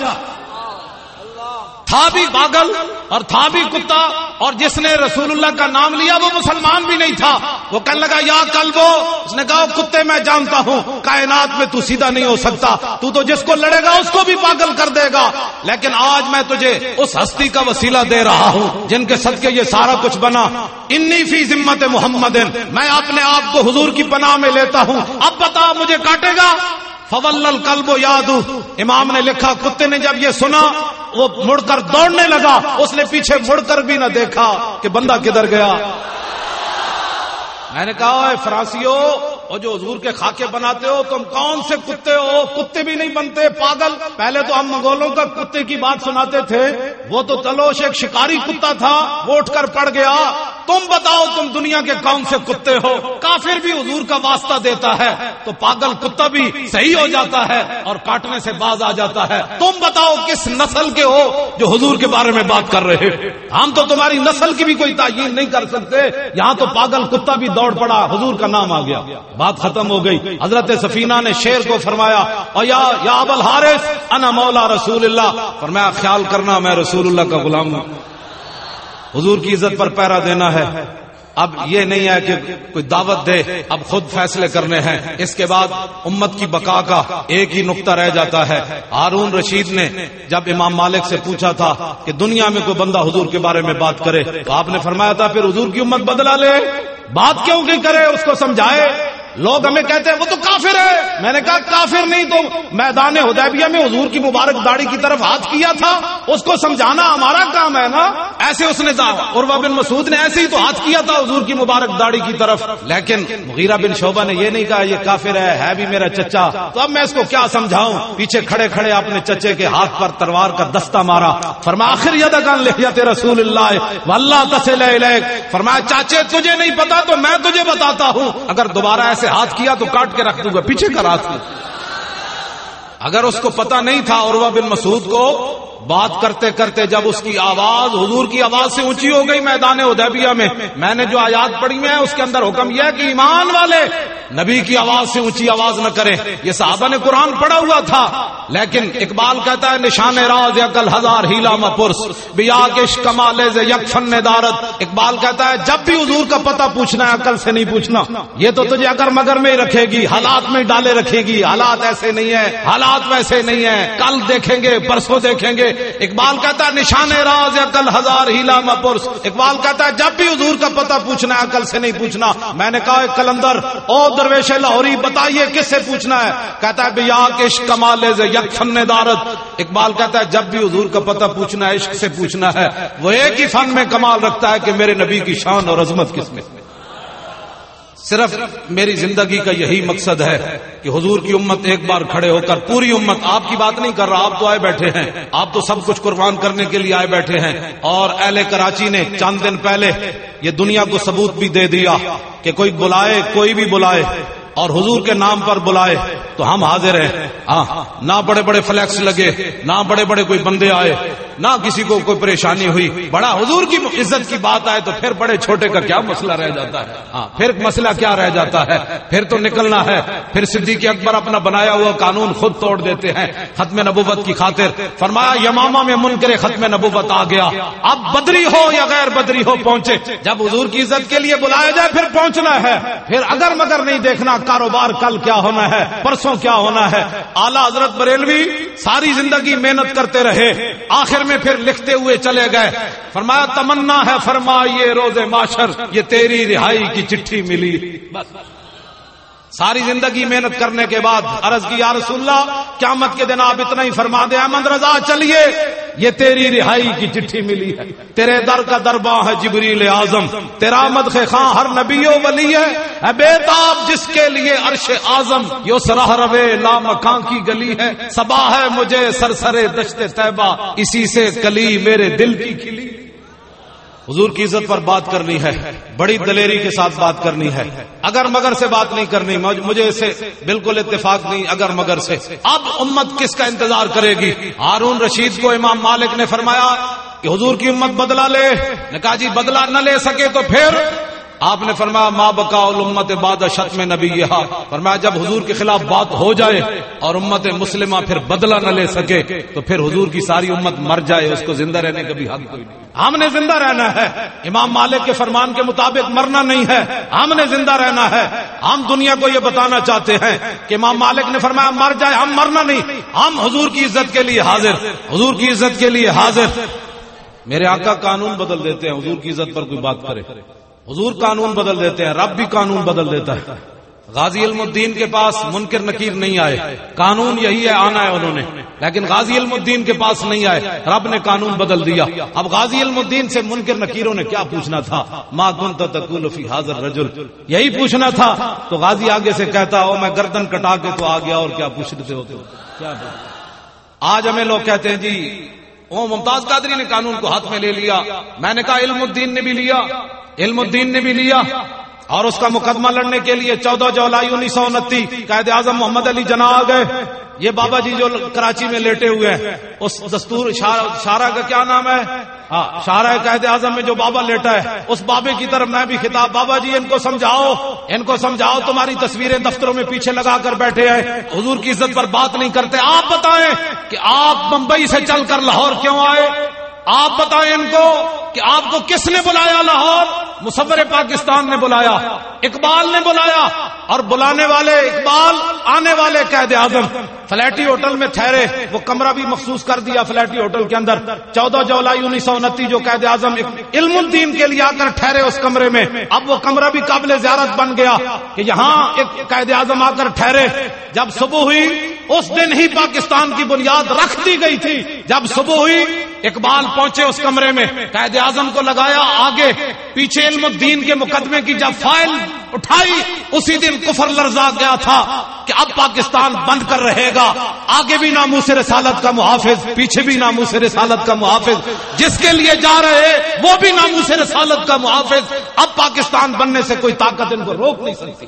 تھا بھی پاگل اور تھا بھی کتا اور جس نے رسول اللہ کا نام لیا وہ مسلمان بھی نہیں تھا۔ وہ کہنے لگا، یا کل وہ اس نے کہا، کتے میں جانتا ہوں، کائنات میں تو سیدھا نہیں ہو سکتا۔ تو تو جس کو لڑے گا، اس کو بھی پاگل کر دے گا۔ لیکن آج میں تجھے اس ہستی کا وسیلہ دے رہا ہوں، جن کے صدقے یہ سارا کچھ بنا۔ انی فی ذمت محمد، میں اپنے آپ کو حضور کی پناہ میں لیتا ہوں۔ اب بتا، مجھے کاٹے گا؟ فول کلب و یاد امام نے لکھا، کتے نے جب یہ سنا، وہ مڑ کر دوڑنے لگا۔ اس نے پیچھے مڑ کر بھی نہ دیکھا کہ بندہ کدھر گیا۔ میں نے کہا فرانسیو اور جو حضور کے خاکے بناتے ہو، تم کون سے کتے ہو؟ کتے بھی نہیں بنتے، پاگل۔ پہلے تو ہم منگولوں کا کتے کی بات سناتے تھے۔ وہ تو تلوش ایک شکاری کتا تھا، وہ اٹھ کر پڑ گیا۔ تم بتاؤ تم دنیا کے کون سے کتے ہو؟ کافر بھی حضور کا واسطہ دیتا ہے۔ تو پاگل کتا بھی صحیح ہو جاتا ہے اور کاٹنے سے باز آ جاتا ہے۔ تم بتاؤ کس نسل کے ہو جو حضور کے بارے میں بات کر رہے ہم تو تمہاری نسل کی بھی کوئی تعین نہیں کر سکتے۔ یہاں تو پاگل کتا بھی دوڑ پڑا، حضور کا نام آ گیا۔ بات ختم ہو گئی۔ حضرت سفینہ نے شیر کو فرمایا، اور یا یا انا مولا رسول اللہ۔ فرمایا، خیال کرنا، میں رسول اللہ کا غلام ہوں۔ حضور کی عزت پر پیرا دینا ہے۔ اب یہ نہیں ہے کہ کوئی دعوت دے، اب خود فیصلے کرنے ہیں۔ اس کے بعد امت کی بقا کا ایک ہی نقطہ رہ جاتا ہے۔ ہارون رشید نے جب امام مالک سے پوچھا تھا کہ دنیا میں کوئی بندہ حضور کے بارے میں بات کرے، تو آپ نے فرمایا تھا، پھر حضور کی امت بدلا لے۔ بات کیوں کی کرے؟ اس کو سمجھائے۔ لوگ ہمیں کہتے ہیں، وہ تو کافر ہے۔ میں نے کہا، کافر نہیں تو میدان حدیبیہ میں حضور کی مبارک داڑھی کی طرف ہاتھ کیا تھا۔ اس کو سمجھانا ہمارا کام ہے نا۔ ایسے اس نے عروا بن مسعود نے ایسے ہی تو ہاتھ کیا تھا حضور کی مبارک داڑھی کی طرف۔ لیکن مغیرہ بن شعبہ نے یہ نہیں کہا، یہ کافر ہے ہے بھی میرا چچا۔ تو اب میں اس کو کیا سمجھاؤں؟ پیچھے کھڑے کھڑے اپنے چچے کے ہاتھ پر تلوار کا دستہ مارا۔ فرما، آخر یاد رسول اللہ، واللہ فرمایا، چاچے، تجھے نہیں پتا تو میں تجھے بتاتا ہوں۔ اگر دوبارہ سے ہاتھ کیا تو کاٹ کے رکھ دوں گا، پیچھے کا راستہ اگر اس کو پتا نہیں تھا عروہ بن مسعود کو بات کرتے کرتے جب اس کی آواز حضور کی آواز سے اونچی ہو گئی میدان ادیبیہ میں میں نے جو آیات پڑھی میں اس کے اندر حکم یہ کہ ایمان والے نبی کی آواز سے اونچی آواز نہ کریں۔ یہ صحابہ نے قرآن پڑھا ہوا تھا، لیکن اقبال کہتا ہے، نشان راز یا کل ہزار ہیلا مپرس بیاکش کمال یک فن دارت اقبال کہتا ہے، جب بھی حضور کا پتہ پوچھنا ہے، عقل سے نہیں پوچھنا۔ یہ تو تجھے اگر مگر میں ہی رکھے گی، حالات میں ڈالے رکھے گی۔ حالات ایسے نہیں ہے حالات ویسے نہیں ہے کل دیکھیں گے، پرسوں دیکھیں گے۔ اقبال کہتا ہے نشان راز یا کل ہزار ہیلا مپرس اقبال کہتا ہے جب بھی حضور کا پتہ پوچھنا ہے عقل سے نہیں پوچھنا۔ میں نے کہا کلندر، او درویش لاہوری، بتائیے کس سے پوچھنا ہے؟ کہتا ہے، بیا کش کمال فن دارت۔ اقبال کہتا ہے، جب بھی حضور کا پتہ پوچھنا ہے، عشق سے پوچھنا ہے۔ وہ ایک ہی فن میں کمال رکھتا ہے کہ میرے نبی کی شان اور عظمت کس میں صرف میری زندگی کا یہی مقصد ہے کہ حضور کی امت ایک بار کھڑے ہو کر پوری امت آپ کی بات نہیں کر رہا، آپ تو آئے بیٹھے ہیں۔ آپ تو سب کچھ قربان کرنے کے لیے آئے بیٹھے ہیں۔ اور اہل کراچی نے چاند دن پہلے یہ دنیا کو ثبوت بھی دے دیا کہ کوئی بلائے، کوئی بھی بلائے۔ اور حضور کے نام پر بلائے تو ہم حاضر ہیں۔ ہاں نہ بڑے بڑے فلیکس لگے، نہ بڑے بڑے کوئی بندے آئے۔ نہ کسی کو کوئی پریشانی ہوئی، بڑا حضور کی عزت کی بات آئے تو پھر بڑے چھوٹے کا کیا مسئلہ رہ جاتا ہے؟ ہاں پھر مسئلہ کیا رہ جاتا ہے؟ پھر تو نکلنا ہے۔ پھر صدیق اکبر اپنا بنایا ہوا قانون خود توڑ دیتے ہیں ختم نبوت کی خاطر۔ فرمایا یماما میں منکر ختم نبوت آ گیا۔ اب بدری ہو یا غیر بدری ہو، پہنچے۔ جب حضور کی عزت کے لیے بلایا جائے، پھر پہنچنا ہے۔ پھر اگر مگر نہیں دیکھنا، کاروبار کل کیا ہونا ہے؟ پرسوں کیا ہونا ہے؟ اعلی حضرت بریلوی ساری زندگی محنت کرتے رہے۔ آخر میں پھر لکھتے ہوئے چلے گئے۔ فرمایا، تمنا ہے فرمائیے روز معاشر، یہ تیری رہائی کی چٹھی ملی۔ بس۔ ساری زندگی محنت کرنے کے بعد عرض کی، یا رسول اللہ، قیامت کے دن آپ اتنا ہی فرما دے احمد رضا، چلیے، یہ تیری رہائی کی چٹھی ملی ہے۔ تیرے در کا دربا ہے جبریل اعظم۔ تیرا مد خاں ہر نبی و ولی ہے۔ بیتاب جس کے لیے عرش اعظم یو سراہ روے لا مکان کی گلی ہے۔ سبا ہے مجھے سرسرے دشت طیبہ، اسی سے کلی میرے دل کی کھلی۔ حضور کی عزت پر بات کرنی ہے، بڑی دلیری کے ساتھ بات کرنی ہے۔ اگر مگر سے بات نہیں کرنی مجھے اسے بالکل اتفاق نہیں، اگر مگر سے۔ اب امت کس کا انتظار کرے گی؟ ہارون رشید کو امام مالک نے فرمایا کہ حضور کی امت بدلا لے۔ نے کہا جی بدلا نہ لے سکے تو پھر آپ نے فرمایا ماں بکا امت باد شت میں نبی یہ فرمایا، جب حضور کے خلاف بات ہو جائے اور امت مسلمہ پھر بدلہ نہ لے سکے، تو پھر حضور کی ساری امت مر جائے، اس کو زندہ رہنے کا بھی حق کوئی نہیں. ہم نے زندہ رہنا ہے۔ امام مالک کے فرمان کے مطابق مرنا نہیں ہے۔ ہم نے زندہ رہنا ہے۔ ہم دنیا کو یہ بتانا چاہتے ہیں کہ امام مالک نے فرمایا، مر جائے، ہم مرنا نہیں۔ ہم حضور کی عزت کے لیے حاضر۔ حضور کی عزت کے لیے حاضر۔ میرے آقا قانون بدل دیتے ہیں۔ حضور کی عزت پر کوئی بات کرے۔ حضور قانون بدل دیتے ہیں، رب بھی قانون بدل دیتا ہے۔ غازی علم الدین کے پاس منکر نکیر نہیں آئے۔ قانون یہی ہے، آنا ہے انہوں نے۔ لیکن غازی علم الدین کے پاس نہیں آئے۔ رب نے قانون بدل دیا۔ اب غازی علم الدین سے منکر نکیروں نے کیا پوچھنا تھا؟ ماں گن تو فی حاضر رجل یہی پوچھنا تھا۔ تو غازی آگے سے کہتا ہو میں گردن کٹا کے تو آ گیا، اور کیا پوچھتے ہو کیا آج ہمیں لوگ کہتے ہیں جی وہ ممتاز قادری نے قانون کو ہاتھ میں لے لیا۔ میں نے کہا، علم الدین نے بھی لیا۔ علم الدین نے بھی لیا اور اس کا مقدمہ لڑنے کے لیے چودہ جولائی انیس سو انتی قائد اعظم محمد علی جنا آ گئے۔ یہ بابا جی جو کراچی میں لیٹے ہوئے ہیں، اس دستور شارہ کا کیا نام ہے؟ ہاں شارہ قائد اعظم میں جو بابا لیٹا ہے، اس بابے کی طرف میں بھی خطاب، بابا جی ان کو سمجھاؤ، ان کو سمجھاؤ، تمہاری تصویریں دفتروں میں پیچھے لگا کر بیٹھے ہیں۔ حضور کی عزت پر بات نہیں کرتے۔ آپ بتائیں کہ آپ ممبئی سے چل کر لاہور کیوں آئے؟ آپ بتائیں ان کو کہ آپ کو کس نے بلایا لاہور؟ مصور پاکستان نے بلایا، اقبال نے بلایا، اور بلانے والے اقبال، آنے والے قید اعظم، فلیٹی ہوٹل میں ٹھہرے، وہ کمرہ بھی مخصوص کر دیا فلیٹی ہوٹل کے اندر۔ چودہ جولائی انیس سو انتی جو قید اعظم علم الدین کے لیے آ کر ٹھہرے اس کمرے میں، اب وہ کمرہ بھی قابل زیارت بن گیا کہ یہاں ایک قید اعظم آ کر ٹھہرے۔ جب صبح ہوئی، اس دن ہی پاکستان کی بنیاد رکھ دی گئی تھی۔ جب صبح ہوئی، اقبال پہنچے اس کمرے میں، قید اعظم کو لگایا آگے، پیچھے علم الدین کے مقدمے کی جب فائل اٹھائی، اسی دن کفر لرزا گیا تھا کہ اب پاکستان بند کر رہے گا۔ آگے بھی ناموس رسالت کا محافظ، پیچھے بھی ناموس رسالت کا محافظ۔ جس کے لیے جا رہے وہ بھی ناموس رسالت کا محافظ۔ اب پاکستان بننے سے کوئی طاقت ان کو روک نہیں سکتی۔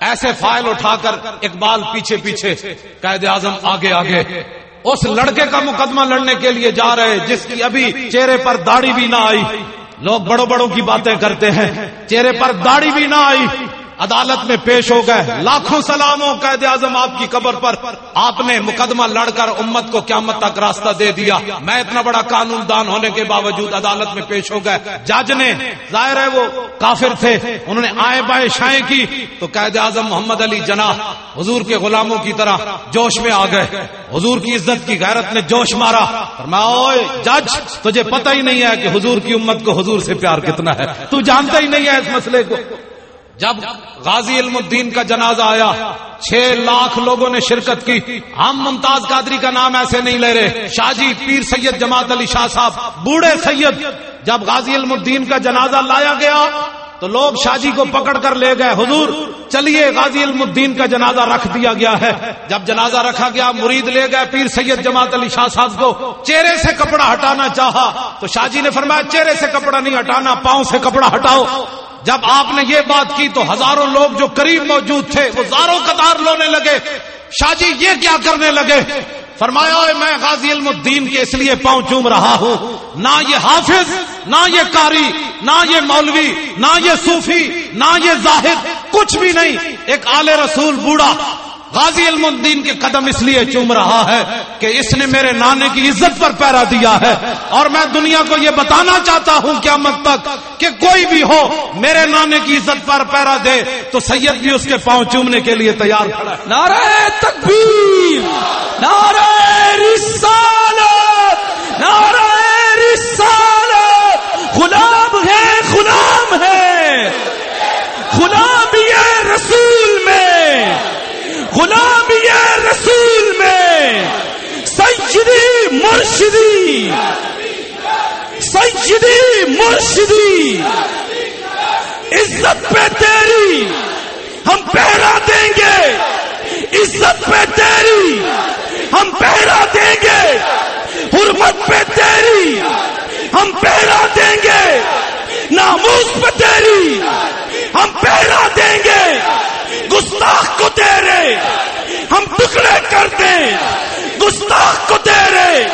ایسے فائل اٹھا کر اقبال پیچھے پیچھے قید اعظم آگے آگے۔ اس لڑکے کا مقدمہ لڑنے کے لیے جا رہے جس کی ابھی چہرے پر داڑھی بھی نہ آئی۔ لوگ بڑوں بڑوں کی باتیں کرتے ہیں چہرے پر داڑھی بھی نہ آئی عدالت میں پیش ہو گئے، لاکھوں سلاموں قید اعظم آپ کی قبر پر۔ آپ نے مقدمہ لڑ کر امت کو قیامت تک راستہ دے دیا۔ میں اتنا بڑا قانون دان ہونے کے باوجود عدالت میں پیش ہو گئے۔ جج نے، ظاہر ہے وہ کافر تھے، انہوں نے آئے بائیں شائیں کی۔ تو قید اعظم محمد علی جناح حضور کے غلاموں کی طرح جوش میں آ گئے۔ حضور کی عزت کی غیرت نے جوش مارا۔ میں جج، تجھے پتہ ہی نہیں ہے کہ حضور کی امت کو حضور سے پیار کتنا ہے۔ تو جانتا ہی نہیں ہے اس مسئلے کو۔ جب غازی علم الدین کا جنازہ آیا، چھ لاکھ لوگوں نے شرکت کی۔ ہم ممتاز قادری کا نام ایسے نہیں لے رہے۔ شاہ جی پیر سید جماعت علی شاہ صاحب، بوڑھے سید۔ جب غازی علم الدین کا جنازہ لایا گیا، تو لوگ شاہ جی کو پکڑ کر لے گئے۔ حضور، چلیے، غازی علم الدین کا جنازہ رکھ دیا گیا ہے۔ جب جنازہ رکھا گیا، مرید لے گئے پیر سید جماعت علی شاہ صاحب کو۔ چہرے سے کپڑا ہٹانا چاہا۔ تو شاہ جی نے فرمایا، چہرے سے کپڑا نہیں ہٹانا، پاؤں سے کپڑا ہٹاؤ۔ جب آپ نے یہ بات کی تو ہزاروں لوگ جو قریب موجود تھے، وہ زاروں قطار لونے لگے۔ شاہ جی یہ کیا کرنے لگے؟ فرمایا میں غازی علم الدین کے اس لیے پاؤں چوم رہا ہوں۔ نہ یہ حافظ، نہ یہ کاری نہ یہ مولوی، نہ یہ صوفی، نہ یہ زاہد، کچھ بھی نہیں۔ ایک آل رسول بوڑھا غازی علم الدین کے قدم اس لیے چوم رہا ہے کہ اس نے میرے نانے کی عزت پر پیرا دیا ہے۔ اور میں دنیا کو یہ بتانا چاہتا ہوں کیا مت تک کہ کوئی بھی ہو میرے نانے کی عزت پر پیرا دے تو سید بھی اس کے پاؤں چومنے کے لیے تیار کھڑا ہے۔ نعرہ تکبیر، نعرہ رسالت نعرہ رسالت۔ غلام ہے غلام ہے۔ غلام یہ رسول غلام رسول میں۔ سیدی مرشدی۔ سیدی مرشدی۔ عزت پہ تیری ہم پہرا دیں گے۔ عزت پہ تیری ہم پہرا دیں گے۔ حرمت پہ تیری ہم پہرا دیں گے۔ ناموس پہ تیری ہم پہرا دیں گے۔ گستاخ کو تیرے ہم ٹکڑے کر دیں۔ گستاخ کو تیرے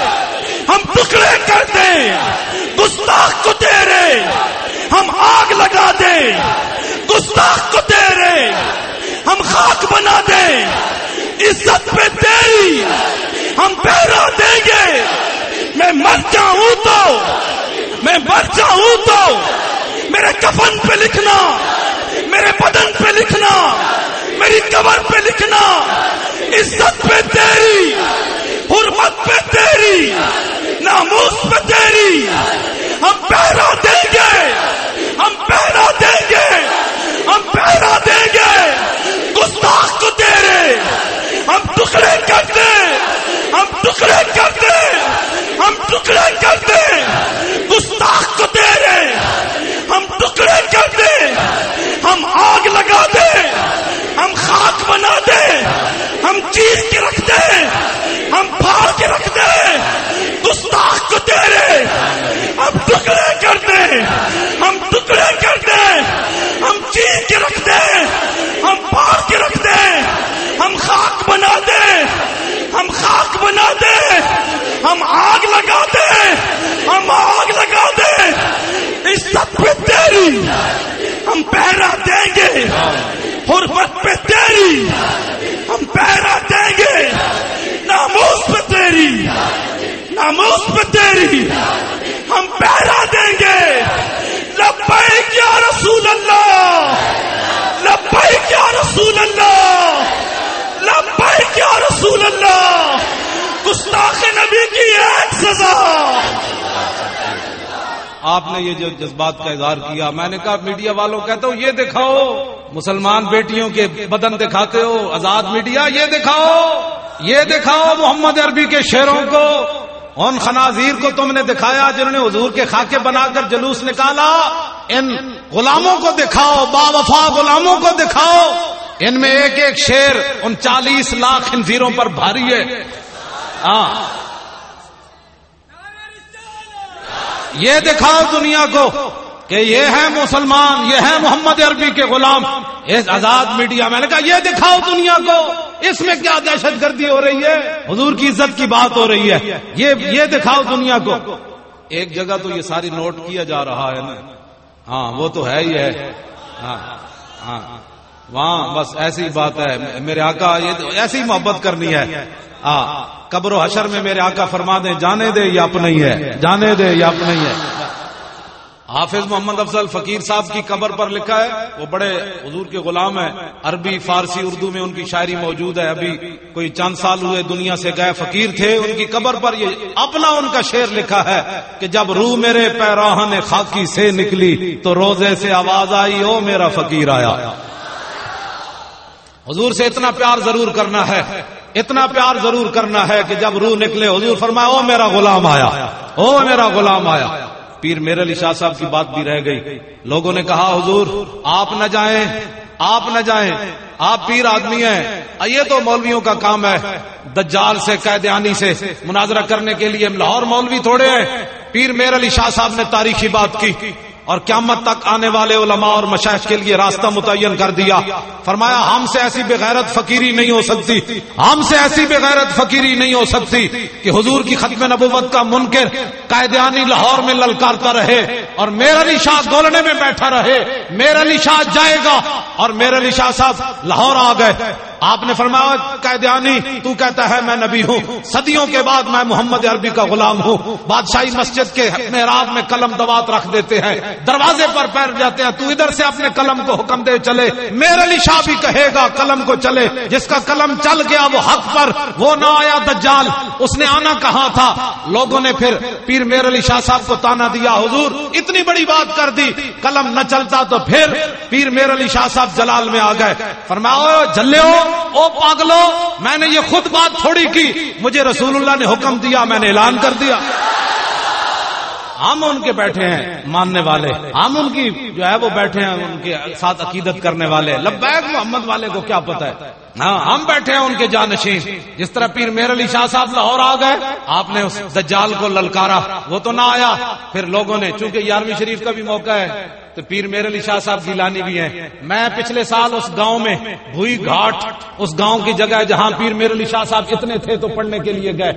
ہم ٹکڑے کر دیں۔ گستاخ کو تیرے ہم آگ لگا دیں۔ گستاخ کو تیرے ہم خاک بنا دیں۔ عزت پہ تیری۔ ہم پہرا دیں گے۔ میں مر جاؤں تو۔ میں مر جاؤں تو۔ میرے کفن پہ لکھنا۔ میرے بدن پہ لکھنا، میری قبر پہ لکھنا، عزت پہ تیری، حرمت پہ تیری، ناموس پہ تیری، ہم پہرا دیں گے، ہم پہرا دیں گے، ہم پہرا دیں گے، گستاخ کو تیرے، ہم ٹکڑے کر دیں ہم ٹکڑے کر دیں ہم ٹکڑے کر دیں گستاخ کو تیرے ہم ٹکڑے کر دیں ہم آگ لگا دیں ہم خاک بنا دیں ہم چیز کے رکھ دیں ہم پھاڑ کے رکھ دیں گستاخ کو تیرے ہم ٹکڑے کر دیں ہم ٹکڑے کر دیں ہم چیز کے رکھ دیں ہم پھاڑ کے رکھ دیں ہم خاک بنا دیں ہم خاک بنا دیں ہم آگ لگا دیں ہم آگ لگا دیں عزت پہ تیری۔ ہم پہرا دیں گے۔ حرمت پہ تیری۔ ہم پہرا دیں گے۔ ناموس پہ تیری۔ ناموس پہ تیری۔ ہم پہرا دیں گے۔ لبیک یا رسول اللہ۔ لبیک یا رسول اللہ۔ لبیک یا رسول اللہ۔ گستاخ نبی کی ایک سزا۔ آپ نے یہ جو جذبات کا اظہار کیا، میں نے کہا، میڈیا والوں کہتے ہو یہ دکھاؤ، مسلمان بیٹیوں کے بدن دکھاتے ہو، آزاد میڈیا، یہ دکھاؤ یہ دکھاؤ محمد عربی کے شعروں کو، ان خنازیر کو تم نے دکھایا جنہوں نے حضور کے خاکے بنا کر جلوس نکالا، ان غلاموں کو دکھاؤ با وفا غلاموں کو دکھاؤ۔ ان میں ایک ایک شیر ان چالیس لاکھ خنزیروں پر بھاری ہے۔ ہاں۔ یہ دکھاؤ دنیا کو کہ یہ ہے مسلمان، یہ ہے محمد عربی کے غلام۔ اس آزاد میڈیا میں نے کہا، یہ دکھاؤ دنیا کو۔ اس میں کیا دہشت گردی ہو رہی ہے؟ حضور کی عزت کی بات ہو رہی ہے۔ یہ یہ دکھاؤ دنیا کو۔ ایک جگہ تو یہ ساری نوٹ کیا جا رہا ہے نا۔ ہاں وہ تو ہے ہی ہے۔ ہاں ہاں۔ وہاں بس ایسی بات ہے۔ میرے آقا، یہ ایسی محبت کرنی ہے۔ قبر و حشر میں میرے آقا فرما دیں، جانے دے یا اپنا ہی ہے، جانے دے یا اپنا ہی ہے۔ حافظ محمد افضل فقیر صاحب کی قبر پر لکھا ہے، وہ بڑے حضور کے غلام ہیں، عربی، فارسی، اردو میں ان کی شاعری موجود ہے۔ ابھی کوئی چند سال ہوئے دنیا سے گئے فقیر تھے، ان کی قبر پر یہ اپنا ان کا شعر لکھا ہے کہ جب روح میرے پیراہن خاکی سے نکلی تو روزے سے آواز آئی، او میرا فقیر آیا۔ حضور سے اتنا پیار ضرور کرنا ہے۔ اتنا پیار ضرور کرنا ہے کہ جب روح نکلے، حضور فرمایا، او میرا غلام آیا، او میرا غلام آیا. پیر میرے علی شاہ صاحب کی بات بھی رہ گئی۔ لوگوں نے کہا، حضور، آپ نہ جائیں، آپ نہ جائیں، آپ پیر آدمی ہیں۔ یہ تو مولویوں کا کام ہے۔ دجال سے قیدیانی سے مناظرہ کرنے کے لیے لاہور مولوی تھوڑے ہیں۔ پیر میر علی شاہ صاحب نے تاریخی بات کی۔ اور قیامت تک آنے والے علماء اور مشاہد کے لیے راستہ متعین کر دیا۔ فرمایا، ہم سے ایسی بغیرت فقیری نہیں ہو سکتی۔ ہم سے ایسی بغیرت فقیری نہیں ہو سکتی کہ حضور کی ختم نبوت کا منکر قائدیانی لاہور میں للکارتا رہے اور میرا علی شاہ گولنے میں بیٹھا رہے۔ میرا علی شاہ جائے گا اور میرا علی شاہ صاحب لاہور آ گئے۔ آپ نے فرمایا قیدیانی تو کہتا ہے میں نبی ہوں۔ صدیوں کے بعد میں محمد عربی کا غلام ہوں۔ بادشاہی مسجد کے محراب میں قلم دوات رکھ دیتے ہیں۔ دروازے پر پیر جاتے ہیں۔ تو ادھر سے اپنے قلم کو حکم دے چلے۔ میرے علی شاہ بھی کہے گا، قلم کو چلے۔ جس کا قلم چل گیا، وہ حق پر، وہ نہ آیا دجال۔ اس نے آنا کہاں تھا؟ لوگوں نے پھر پیر میر علی شاہ صاحب کو تانا دیا۔ حضور، اتنی بڑی بات کر دی۔ قلم نہ چلتا تو پھر پیر میر علی شاہ صاحب جلال میں آ گئے۔ فرماؤ جلے ہو۔ او پاگلو، میں نے یہ خود بات تھوڑی کی، مجھے رسول اللہ نے حکم دیا، میں نے اعلان کر دیا۔ ہم ان کے بیٹھے ہیں ماننے والے، ہم ان کی جو ہے وہ بیٹھے ہیں، ان کے ساتھ عقیدت کرنے والے۔ لبیک محمد والے کو کیا پتا ہے؟ ہاں ہم بیٹھے ہیں ان کے جانشین۔ جس طرح پیر میر علی شاہ صاحب لاہور آ گئے، آپ نے اس دجال کو للکارا، وہ تو نہ آیا۔ پھر لوگوں نے، چونکہ یارویں شریف کا بھی موقع ہے تو پیر میر علی شاہ صاحب گیلانی بھی ہیں۔ میں پچھلے سال اس گاؤں میں بھوئی گھاٹ، اس گاؤں کی جگہ جہاں پیر میر علی شاہ صاحب اتنے تھے تو پڑھنے کے لیے گئے۔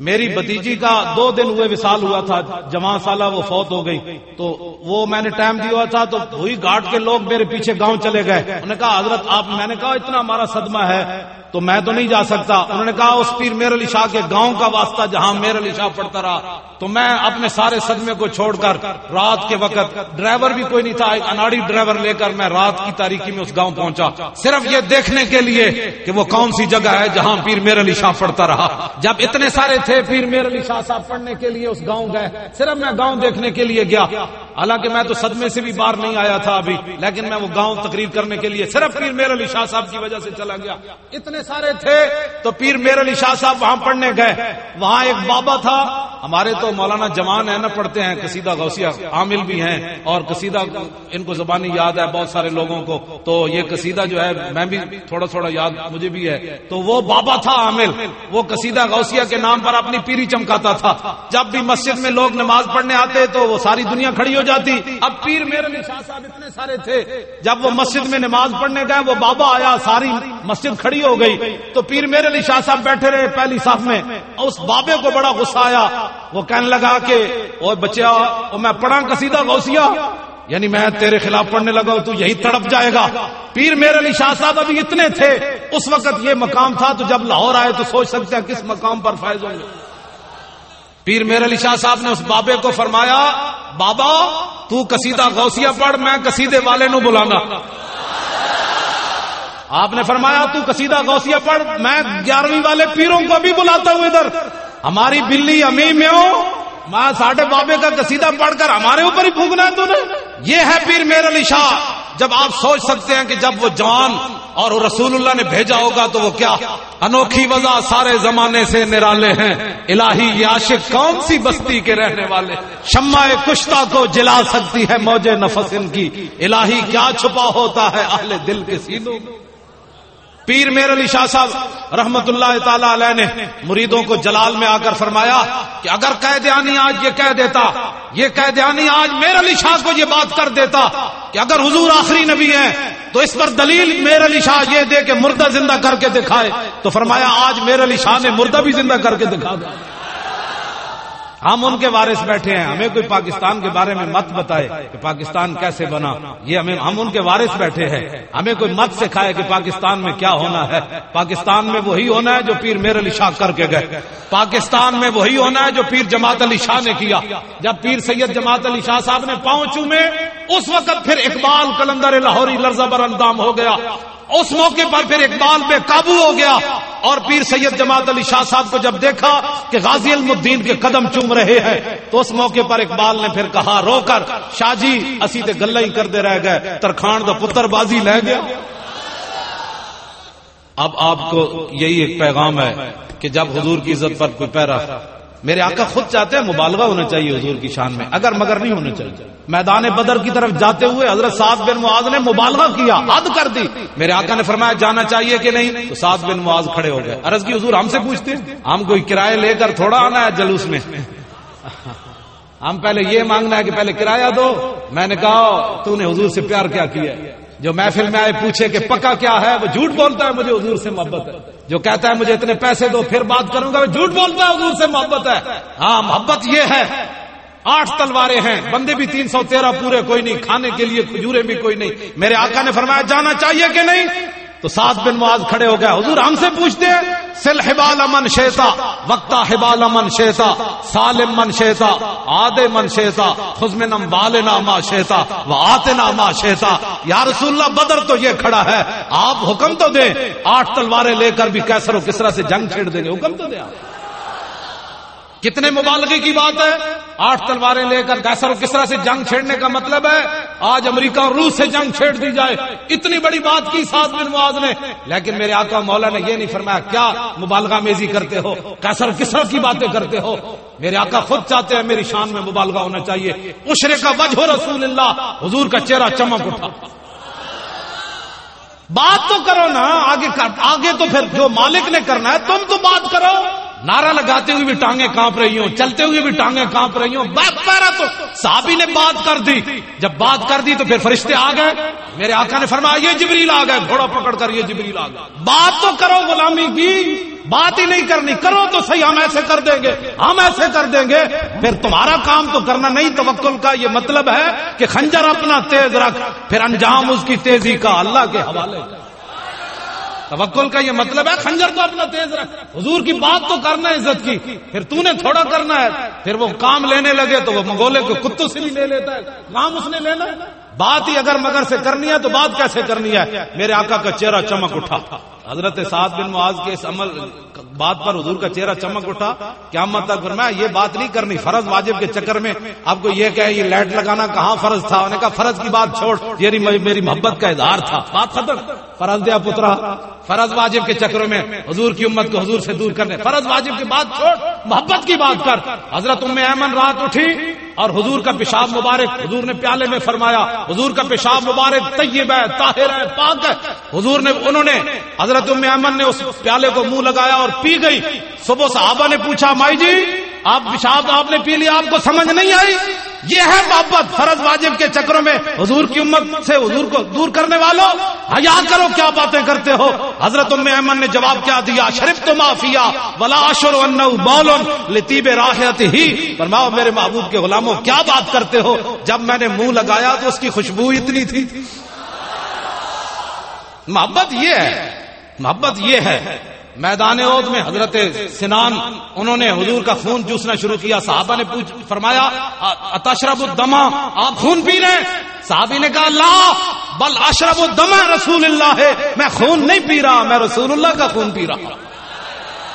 میری بتیجی کا دو دن ہوئے وصال ہوا تھا جمع سالہ وہ فوت ہو گئی۔ تو وہ میں نے ٹائم دیا تھا تو ہوئی گاٹ کے لوگ میرے پیچھے گاؤں چلے گئے۔ انہوں نے کہا، حضرت، آپ، میں نے کہا، اتنا ہمارا صدمہ ہے۔ تو میں تو نہیں جا سکتا۔ انہوں نے کہا، اس پیر میر علی شاہ کے گاؤں کا واسطہ جہاں میر علی شاہ پڑتا رہا۔ تو میں اپنے سارے صدمے کو چھوڑ کر رات کے وقت ڈرائیور بھی کوئی نہیں تھا، ایک اناڑی ڈرائیور لے کر میں رات کی تاریخی میں اس گاؤں پہنچا۔ صرف یہ دیکھنے کے لیے کہ وہ کون سی جگہ ہے جہاں پیر میر علی شاہ پڑتا رہا۔ جب اتنے سارے تھے پیر میر علی شاہ صاحب پڑھنے کے لیے اس گاؤں گئے، صرف میں گاؤں دیکھنے کے لیے گیا۔ حالانکہ میں تو صدمے سے بھی باہر نہیں آیا تھا ابھی، لیکن میں وہ گاؤں تقریر کرنے کے لیے صرف پیر میر علی شاہ صاحب کی وجہ سے چلا گیا۔ اتنے سارے تھے، تو پیر میر علی شاہ صاحب وہاں پڑھنے گئے۔ وہاں ایک بابا تھا۔ ہمارے تو مولانا جوان ہے نا پڑھتے ہیں، قصیدہ غوثیہ عامل بھی ہیں۔ اور قصیدہ ان کو زبانی یاد ہے بہت سارے لوگوں کو۔ تو یہ قصیدہ جو ہے، میں بھی تھوڑا تھوڑا یاد مجھے بھی ہے۔ تو وہ بابا تھا عامل۔ وہ قصیدہ غوثیہ کے نام پر اپنی پیری چمکاتا تھا۔ جب بھی مسجد میں لوگ نماز پڑھنے آتے، تو وہ ساری دنیا کھڑی ہو جاتی۔ اب پیر میرے علی شاہ صاحب اتنے سارے تھے۔ جب وہ مسجد میں نماز پڑھنے گئے، وہ بابا آیا، ساری مسجد کھڑی ہو گئی۔ تو پیر میرے علی شاہ صاحب بیٹھے رہے پہلی صف میں۔ اس بابے کو بڑا غصہ آیا۔ وہ کہنے لگا کہ وہ بچیا میں پڑھا قصیدہ غوثیہ۔ یعنی میں تیرے خلاف پڑھنے لگا تو یہی تڑپ جائے گا۔ پیر میرے علی شاہ صاحب ابھی اتنے تھے۔ اس وقت یہ مقام تھا، تو جب لاہور آئے، تو سوچ سکتے ہیں کس مقام پر فائز ہوں گے۔ پیر میرے علی شاہ صاحب نے اس بابے کو فرمایا، بابا، تو قصیدہ غوثیہ پڑھ، میں قصیدے والے نو بلانا۔ آپ نے فرمایا، تو قصیدہ غوثیہ پڑھ، میں گیارہویں والے پیروں کو بھی بلاتا ہوں ادھر۔ ہماری بلی امی میں ہو ماں ساڈے بابے کا قصیدہ پڑھ کر ہمارے اوپر ہی پھونکنا ہے تو نے۔ یہ ہے پیر میر علی شاہ۔ جب آپ سوچ سکتے ہیں کہ جب وہ جوان اور رسول اللہ نے بھیجا ہوگا تو وہ کیا؟ انوکھی وضع سارے زمانے سے نرالے ہیں۔ الہی یہ عاشق کون سی بستی کے رہنے والے؟ شمع کشتہ کو جلا سکتی ہے موجے نفس ان کی۔ الہی کیا چھپا ہوتا ہے اہل دل کے سینوں۔ پیر میر علی شاہ صاحب رحمت اللہ تعالی علیہ نے مریدوں کو جلال میں آ کر فرمایا کہ اگر قیدیانی آج یہ کہہ دیتا، یہ قیدیانی آج میر علی شاہ کو یہ بات کر دیتا کہ اگر حضور آخری نبی ہیں تو اس پر دلیل میر علی شاہ یہ دے کہ مردہ زندہ کر کے دکھائے۔ تو فرمایا، آج میر علی شاہ نے مردہ بھی زندہ کر کے دکھا دیا۔ ہم ان کے وارث بیٹھے ہیں، ہمیں کوئی پاکستان کے بارے میں مت بتائے کہ پاکستان کیسے بنا۔ یہ ہمیں ہم ان کے وارث بیٹھے ہیں۔ ہمیں کوئی مت سکھائے کہ پاکستان میں کیا ہونا ہے۔ پاکستان میں وہی ہونا ہے جو پیر میر علی شاہ کر کے گئے۔ پاکستان میں وہی ہونا ہے جو پیر جماعت علی شاہ نے کیا۔ جب پیر سید جماعت علی شاہ صاحب نے پاؤں چومے اس وقت پھر اقبال کلندر لاہوری لرزہ بر اندام ہو گیا۔ اس موقع پر پھر اقبال بے قابو ہو گیا اور پیر سید جماعت علی شاہ صاحب کو جب دیکھا کہ غازی الدین کے قدم چوم رہے ہیں، تو اس موقع پر اقبال نے پھر کہا، رو کر، شاہ جی اسی تے گلا ہی کرتے رہ گئے ترخان دا پتر بازی لے گیا. اب آپ کو یہی ایک پیغام ہے کہ جب حضور کی عزت پر کوئی پیرا میرے آقا خود چاہتے ہیں مبالغہ ہونا چاہیے حضور کی شان میں اگر مگر نہیں ہونا چاہیے۔ میدان بدر کی طرف جاتے ہوئے حضرت سعد بن معاذ نے مبالغہ کیا حد کر دی۔ میرے آقا نے فرمایا جانا چاہیے کہ نہیں؟ تو سعد بن معاذ کھڑے ہو گئے۔ عرض کی حضور ہم سے پوچھتے ہم کوئی کرایہ لے کر تھوڑا آنا ہے جلوس میں۔ ہم پہلے یہ مانگنا ہے کہ پہلے کرایہ دو۔ میں نے کہا تو نے حضور سے پیار کیا کیا جو محفل میں آئے پوچھے کہ پکا کیا ہے، وہ جھوٹ بولتا ہے، مجھے حضور سے محبت ہے۔ جو کہتا ہے، مجھے اتنے پیسے دو، پھر بات کروں گا، وہ جھوٹ بولتا ہے، حضور سے محبت ہے۔ ہاں محبت یہ ہے۔ آٹھ تلواریں ہیں، بندے بھی تین سو تیرہ پورے، کوئی نہیں، کھانے کے لیے کھجورے بھی کوئی نہیں۔ میرے آقا نے فرمایا، جانا چاہیے کہ نہیں؟ تو سات بن معاذ کھڑے ہو گئے۔ حضور ہم سے پوچھتے ہیں، سل حبال امن شیتا، وقتا حبال امن شیتا، سالم من شیتا آدے من شیتا، خزم نم بال ناما شیتا وہ آتے ناما شیتا۔ یا رسول اللہ، بدر تو یہ کھڑا ہے۔ آپ حکم تو دیں۔ آٹھ تلواریں لے کر بھی کیسر و کس طرح سے جنگ چھیڑ دیں گے۔ حکم تو دیں آپ۔ کتنے مبالغے کی بات ہے؟ آٹھ تلواریں لے کر کیسر و کس طرح سے جنگ چھیڑنے کا مطلب ہے۔ آج امریکہ اور روس سے جنگ چھیڑ دی جائے۔ اتنی بڑی بات کی سات بن مواز نے۔ لیکن میرے آقا مولا نے یہ نہیں فرمایا، کیا مبالغہ میزی کرتے ہو؟ کیسر کس طرح کی باتیں کرتے ہو؟ میرے آقا خود چاہتے ہیں میری شان میں مبالغہ ہونا چاہیے۔ اشرے کا وجہ رسول اللہ، حضور کا چہرہ چمک اٹھا۔ بات تو کرو نا، آگے آگے تو پھر جو مالک نے کرنا ہے، تم تو بات کرو۔ نعرہ لگاتے ہوئے بھی ٹانگیں کانپ رہی ہوں، چلتے ہوئے بھی ٹانگیں کانپ رہی ہوں۔ تو صحابی نے بات کر دی۔ جب بات کر دی تو پھر فرشتے آ گئے۔ میرے آقا نے فرمایا، یہ جبریل آ گئے، گھوڑا پکڑ کر یہ جبریل آ گئے۔ بات تو کرو غلامی کی، بات ہی نہیں کرنی۔ کرو تو صحیح، ہم ایسے کر دیں گے، ہم ایسے کر دیں گے۔ پھر تمہارا کام تو کرنا نہیں، توکل کا یہ مطلب ہے کہ خنجر اپنا تیز رکھ، پھر انجام اس کی تیزی کا اللہ کے حوالے۔ توکل کا یہ مطلب ہے، خنجر تو اپنا تیز رکھ۔ حضور کی بات تو کرنا ہے عزت کی۔ پھر تو نے تھوڑا کرنا ہے۔ پھر وہ کام لینے لگے تو وہ منگولے کو کتوں سے بھی لے لیتا ہے۔ کام اس نے لینا۔ ہے بات ہی اگر مگر سے کرنی ہے تو بات کیسے کرنی ہے؟ میرے آقا کا چہرہ چمک اٹھا۔ حضرت سعد بن معاذ کے اس عمل بات پر حضور کا چہرہ چمک اٹھا۔ کیا مت فرمایا، یہ بات نہیں کرنی، فرض واجب کے چکر میں آپ کو یہ کہ یہ لائٹ لگانا کہاں فرض تھا؟ انہوں نے کہا، فرض کی بات چھوڑ، یہ میری محبت کا اظہار تھا۔ بات ختم۔ فرض دیا پترا، فرض واجب کے چکروں میں حضور کی امت کو حضور سے دور کرنے۔ فرض واجب کی بات چھوڑ، محبت کی بات کر۔ حضرت ام ایمن رات اٹھی اور حضور کا پیشاب مبارک، حضور نے پیالے میں فرمایا، حضور کا پیشاب مبارک طیب ہے، طاہر ہے، پاک ہے۔ حضور نے، انہوں نے، حضرت ام ایمن نے اس پیالے کو منہ لگایا اور پی گئی۔ صبح صحابہ نے پوچھا، مائی جی آپ پیشاب آپ نے پی لیا؟ آپ کو سمجھ نہیں آئی؟ یہ ہے محبت، فرض واجب کے چکروں میں حضور کی امت سے حضور کو دور کرنے والوں ہاں، حیا کرو کیا باتیں کرتے ہو۔ حضرت ام ایمن نے جواب کیا دیا، شرف تو معافیا، ولا اشر بول لطیب راہت ہی۔ فرماؤ، میرے محبوب کے غلاموں، کیا بات کرتے ہو؟ جب میں نے منہ لگایا تو اس کی خوشبو اتنی تھی۔ محبت یہ ہے۔ محبت یہ ہے، میدان عود میں حضرت سنان، انہوں نے حضور کا خون چوسنا شروع کیا، صحابہ نے پوچھ فرمایا، اتشرب الدما آپ خون پی رہے صحابی نے کہا، لا، بل اشرب الدما رسول اللہ ہے، میں خون نہیں پی رہا، میں رسول اللہ کا خون پی رہا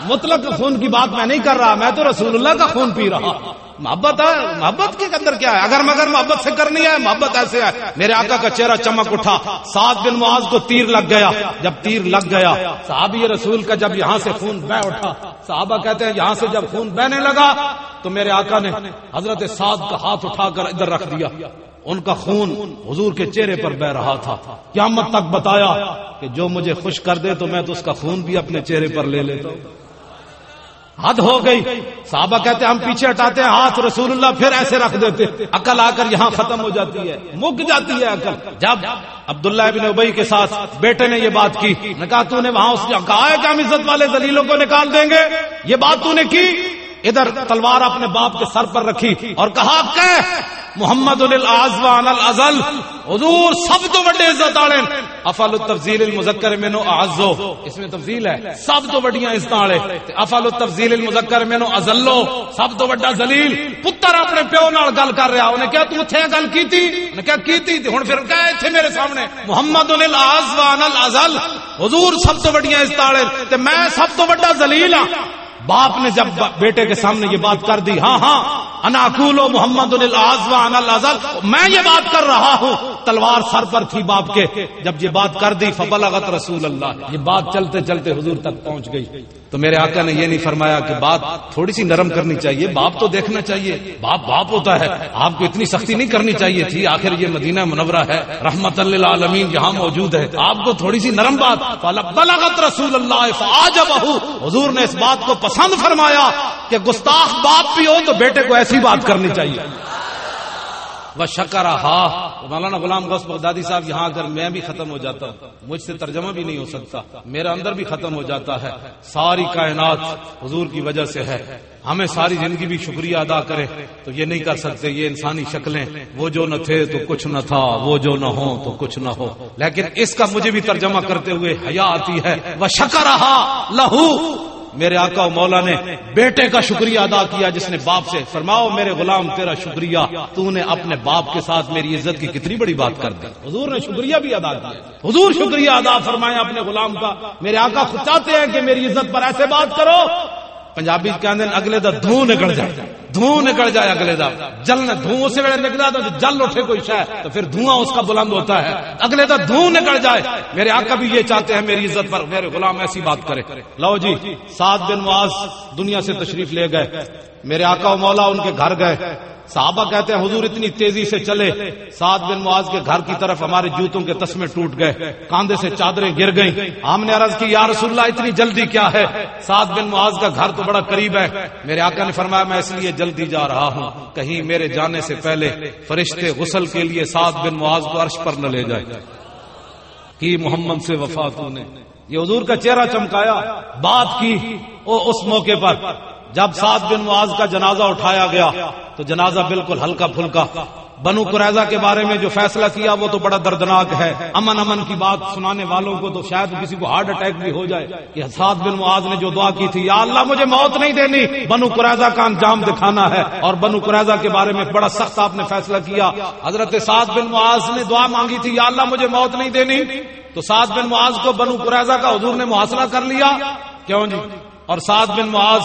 مطلق خون کی بات میں نہیں کر رہا، میں تو رسول اللہ کا خون پی رہا محبت ہے؟ محبت کے اندر کیا ہے؟ اگر مگر محبت سے کرنی ہے، محبت ایسے ہے۔ میرے آقا کا چہرہ چمک اٹھا۔ سات دن معاذ کو تیر لگ گیا۔ جب تیر لگ گیا، صحابی رسول کا جب یہاں سے خون بہ اٹھا، صحابہ کہتے ہیں یہاں سے جب خون بہنے لگا، تو میرے آقا نے حضرت سعد کا ہاتھ اٹھا کر ادھر رکھ دیا۔ ان کا خون حضور کے چہرے پر بہ رہا تھا۔ قیامت تک بتایا کہ جو مجھے خوش کر دے تو میں تو اس کا خون بھی اپنے چہرے پر لے لیتا ہوں۔ حد ہو گئی۔ صحابہ کہتے ہیں، ہم پیچھے ہٹاتے ہیں، ہاتھ رسول اللہ پھر ایسے رکھ دیتے عقل آ کر یہاں ختم ہو جاتی ہے، مک جاتی ہے عقل۔ جب عبداللہ ابن ابئی کے ساتھ بیٹے نے یہ بات کی، نے کہا، تو نے وہاں اس نے کہا ہے کہ ہم عزت والے دلیلوں کو نکال دیں گے؟ یہ بات تو نے کی۔ ادھر تلوار اپنے باپ کے سر پر رکھی اور کہا کہ محمد الازوان الازل. حضور سب تو بڑے عزت آڑے افل التفضیل المذکر مینو اعزو. اس میں تفضیل ہے. سب تو بڑیاں عزت آڑے افل التفضیل المذکر مینو ازلو. سب تو بڑا ذلیل. پتر اپنے پیو نال گل کر رہا. انہیں کیا تو اتھے گل کیتی؟ انہیں کیا کیتی تھی ہن پھر کہا تھے میرے سامنے. محمد الازوان الازل. حضور سب تو بڑیاں عزت آڑے تے میں سب تو بڑا ذلیل ہاں. باپ نے جب بیٹے کے سامنے یہ بات کر دی ہاں ہاں انا و محمد میں یہ بات کر رہا ہوں۔ تلوار سر پر تھی باپ کے، جب یہ بات کر دی، فبلغت رسول اللہ۔ یہ بات چلتے چلتے حضور تک پہنچ گئی۔ تو میرے آقا نے یہ نہیں فرمایا کہ بات تھوڑی سی نرم کرنی چاہیے، باپ تو دیکھنا چاہیے۔ باپ باپ ہوتا ہے، آپ کو اتنی سختی نہیں کرنی چاہیے۔ تھی آخر یہ مدینہ منورہ ہے رحمت اللہ عالمین یہاں موجود ہے۔ آپ کو تھوڑی سی نرم بات بلغت رسول اللہ آج حضور نے اس بات کو پسند فرمایا کہ گستاخ باپ بھی ہو تو بیٹے کو ایسی بات کرنی چاہیے۔ وہ شکر ہا مولانا غلام غوث بغدادی صاحب یہاں اگر میں بھی ختم ہو جاتا ہوں۔ مجھ سے ترجمہ بھی نہیں ہو سکتا۔ میرا اندر بھی ختم ہو جاتا ہے۔ ساری کائنات حضور کی وجہ سے ہے۔ ہمیں ساری زندگی بھی شکریہ ادا کرے تو یہ نہیں کر سکتے، یہ انسانی شکلیں۔ وہ جو نہ تھے تو کچھ نہ تھا، وہ جو نہ ہو تو کچھ نہ ہو۔ لیکن اس کا مجھے بھی ترجمہ کرتے ہوئے حیا آتی ہے۔ وہ شکر رہا لہو میرے آقا و مولا نے بیٹے کا شکریہ ادا کیا جس نے باپ سے، فرماؤ میرے غلام تیرا شکریہ، تو نے اپنے باپ کے ساتھ میری عزت کی کتنی بڑی بات کر دی۔ حضور نے شکریہ بھی ادا کیا۔ حضور شکریہ ادا فرمایا اپنے غلام کا۔ میرے آقا خود چاہتے ہیں کہ میری عزت پر ایسے بات کرو۔ پنجابی کہنے اگلے دھو نکل جائے۔ دھو نکل جائے اگلے دا۔ جل نے دھو سے ویلے نکلا تو جل اٹھے کوئی شہ تو پھر دھواں اس کا بلند ہوتا ہے۔ اگلے دا دھو نکل جائے۔ میرے آقا بھی یہ چاہتے ہیں، میری عزت پر میرے غلام ایسی بات کرے۔ لو جی سات بن معاذ دنیا سے تشریف لے گئے۔ میرے آقا و مولا ان کے گھر گئے۔ صحابہ کہتے ہیں، حضور اتنی تیزی سے چلے۔ سات بن معاذ کے گھر کی طرف ہمارے جوتوں کے تسمے ٹوٹ گئے۔ کاندھے سے چادریں گر گئیں۔ ہم نے عرض کی، یا رسول اللہ، اتنی جلدی کیا ہے؟ سات بن معاذ کا گھر تو بڑا قریب ہے۔ میرے آقا نے فرمایا، میں اس لیے جلدی جا رہا ہوں۔ کہیں میرے جانے سے پہلے فرشتے غسل کے لیے سات بن معاذ کو عرش پر نہ لے جائے کی محمد سے وفات نے یہ حضور کا چہرہ چمکایا۔ بات کی اس موقع پر۔ جب سات بن معاذ کا جنازہ اٹھایا گیا تو جنازہ بالکل ہلکا پھلکا۔ بنو قریضہ کے بارے میں جو فیصلہ کیا وہ تو بڑا دردناک ہے۔ امن امن کی بات سنانے والوں کو تو شاید کسی کو ہارٹ اٹیک بھی ہو جائے کہ سات بن معاذ نے جو دعا کی تھی، یا اللہ مجھے موت نہیں دینی۔ بنو قریضہ کا انجام دکھانا ہے۔ اور بنو قریضہ کے بارے میں بڑا سخت آپ نے فیصلہ کیا۔ حضرت سات بن معاذ نے دعا مانگی تھی، یا اللہ مجھے موت نہیں دینی۔ تو سات بن معاذ کو بنو قریضہ کا حضور نے محاصرہ کر لیا۔ کیوں جی؟ اور سات بن معاذ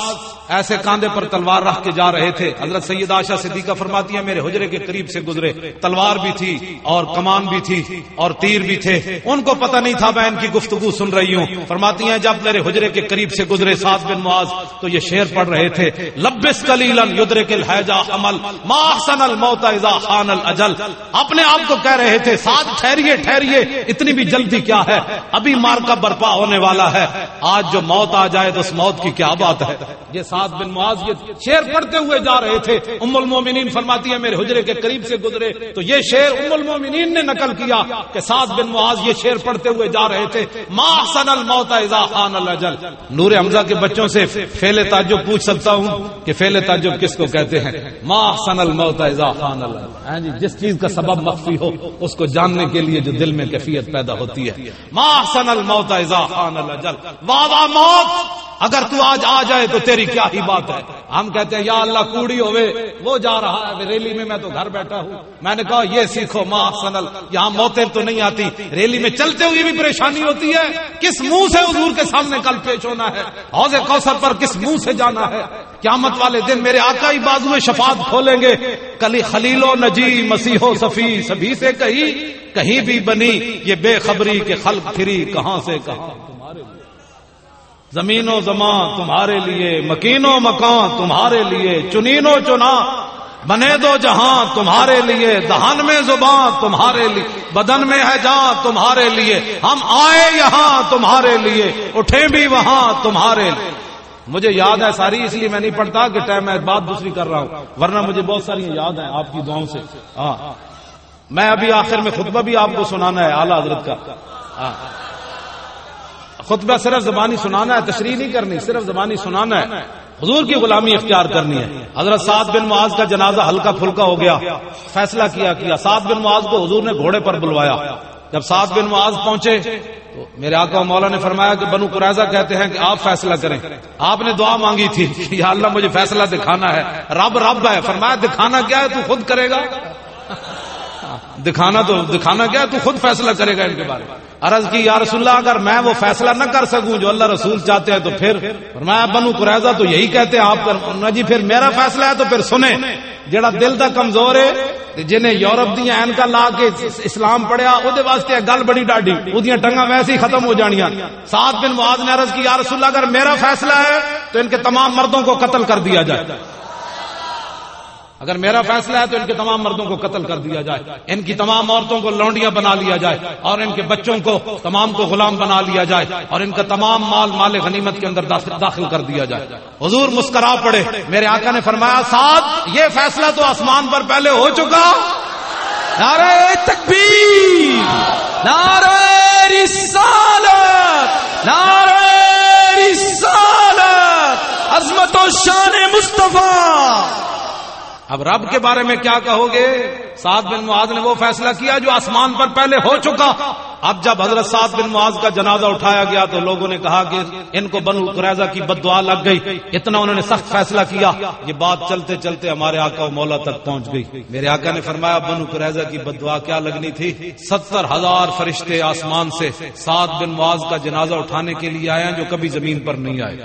ایسے کاندھے پر تلوار رکھ کے جا رہے تھے۔ حضرت سید آشا صدیقہ فرماتی ہے میرے حجرے کے قریب سے گزرے۔ تلوار بھی تھی اور کمان بھی تھی اور تیر بھی تھے۔ ان کو پتہ نہیں تھا میں ان کی گفتگو سن رہی ہوں۔ فرماتی ہیں، جب میرے حجرے کے قریب سے گزرے سات بن معاذ تو یہ شعر پڑھ رہے تھے، لبس کلیلن یدرک الحیجا عمل، ما احسن الموت اذا خان الاجل اپنے آپ کو کہہ رہے تھے ساتھ ٹھہریے ٹھہریے، اتنی بھی جلدی کیا ہے؟ ابھی مار کا برپا ہونے والا ہے۔ آج جو موت آ جائے تو اس موت موت کی کیا بات ہے؟ یہ سات بن معاذ یہ شیر پڑھتے ہوئے جا رہے تھے۔ ام المومنین فرماتی ہے میرے حجرے کے قریب سے گزرے۔ تو یہ شیر ام المومنین نے نقل کیا کہ سات بن معاذ یہ شیر پڑھتے ہوئے جا رہے تھے۔ ما حسن الموت اذا خان الاجل نور حمزہ کے بچوں سے فعل تعجب پوچھ سکتا ہوں کہ فعل تعجب کس کو کہتے ہیں؟ ما حسن الموت اذا خان الاجل ہاں جی جس چیز کا سبب مخفی ہو، اس کو جاننے کے لیے جو دل میں کیفیت پیدا ہوتی ہے۔ ما حسن الموت اذا خان الاجل واہ واہ موت، اگر تو آج آ جائے تو تیری کیا ہی بات ہے؟ ہم کہتے ہیں، یا اللہ، کوڑی ہوئے، وہ جا رہا ہے ریلی میں میں تو گھر بیٹھا ہوں۔ میں نے کہا، یہ سیکھو ماں سنل یہاں موتیں تو نہیں آتی۔ ریلی میں چلتے ہوئے بھی پریشانی ہوتی ہے۔ کس منہ سے حضور کے سامنے کل پیش ہونا ہے؟ حوض کوثر پر کس منہ سے جانا ہے؟ قیامت والے دن میرے آقا ہی بازو میں شفاعت کھولیں گے۔ کلی خلیل و نجی مسیح و صفی، سبھی سے کہیں کہیں بھی بنی، یہ بے خبری کے خلق پھری کہاں سے کہاں۔ زمین و زمان تمہارے لیے، مکین و مکان تمہارے لیے، چنین و چنا بنے دو جہاں تمہارے لیے، دہن میں زبان تمہارے لیے، بدن میں ہے جہاں تمہارے لیے، ہم آئے یہاں تمہارے لیے، اٹھے بھی وہاں تمہارے لیے۔ مجھے یاد ہے ساری، اس لیے میں نہیں پڑھتا کہ ٹائم میں بات دوسری کر رہا ہوں، ورنہ مجھے بہت ساری یاد ہیں آپ کی دعاؤں سے۔ ہاں۔ میں ابھی آخر میں خطبہ بھی آپ کو سنانا ہے، اعلیٰ حضرت کا۔ ہاں۔ خطبہ صرف زبانی سنانا ہے، تشریح نہیں کرنی، صرف زبانی سنانا ہے۔ حضور کی غلامی اختیار کرنی ہے۔ حضرت سعد بن معاذ کا جنازہ ہلکا پھلکا ہو گیا۔ فیصلہ کیا کیا۔ سعد بن معاذ کو حضور نے گھوڑے پر بلوایا۔ جب سعد بن معاذ پہنچے، تو میرے آقا مولا نے فرمایا کہ بنو قریضہ کہتے ہیں کہ آپ فیصلہ کریں۔ آپ نے دعا مانگی تھی یا اللہ مجھے فیصلہ دکھانا ہے۔ رب رب ہے، فرمایا دکھانا کیا ہے، تو خود کرے گا۔ دکھانا تو دکھانا کیا؟ تو خود فیصلہ کرے گا ان کے بارے میں۔ عرض کی، یا رسول اللہ، اگر میں وہ فیصلہ نہ کر سکوں جو اللہ رسول چاہتے ہیں، تو پھر میں بنو قریضہ تو یہی کہتے ہیں، آپ جی پھر میرا فیصلہ ہے تو پھر سنیں۔ جڑا دل دا کمزور ہے جنہیں یورپ دیا اینکا لا کے اسلام پڑھیا وہ واسطے گل بڑی ڈاڈی۔ وہ ٹنگا ویسے ہی ختم ہو جانیاں۔ سات دن معاذ نے عرض کی یا رسول اللہ، اگر میرا فیصلہ ہے، تو ان کے تمام مردوں کو قتل کر دیا جائے۔ اگر میرا فیصلہ ہے تو ان کے تمام مردوں کو قتل کر دیا جائے، ان کی تمام عورتوں کو لونڈیاں بنا لیا جائے، اور ان کے بچوں کو، تمام کو غلام بنا لیا جائے، اور ان کا تمام مال مال غنیمت کے اندر داخل کر دیا جائے۔ حضور مسکرا پڑے، میرے آقا نے فرمایا، ساتھ، یہ فیصلہ تو آسمان پر پہلے ہو چکا۔ نعرہ تکبیر، نعرہ رسالت نعرہ رسالت، عظمت و شان مصطفیٰ۔ اب رب کے بارے میں کیا کہو گے؟ سعد بن معاذ نے وہ فیصلہ کیا جو آسمان پر پہلے ہو چکا۔ اب جب حضرت سعد بن معاذ کا جنازہ اٹھایا گیا تو لوگوں نے کہا کہ ان کو بنو قریضہ کی بد لگ گئی۔ اتنا انہوں نے سخت فیصلہ کیا۔ یہ بات چلتے چلتے ہمارے آقا و مولا تک پہنچ گئی۔ میرے آقا نے فرمایا، بنو قریضہ کی بد دعا کیا لگنی تھی؟ ستر ہزار فرشتے آسمان سے سعد بن معاذ کا جنازہ اٹھانے کے لیے آئے جو کبھی زمین پر نہیں آئے۔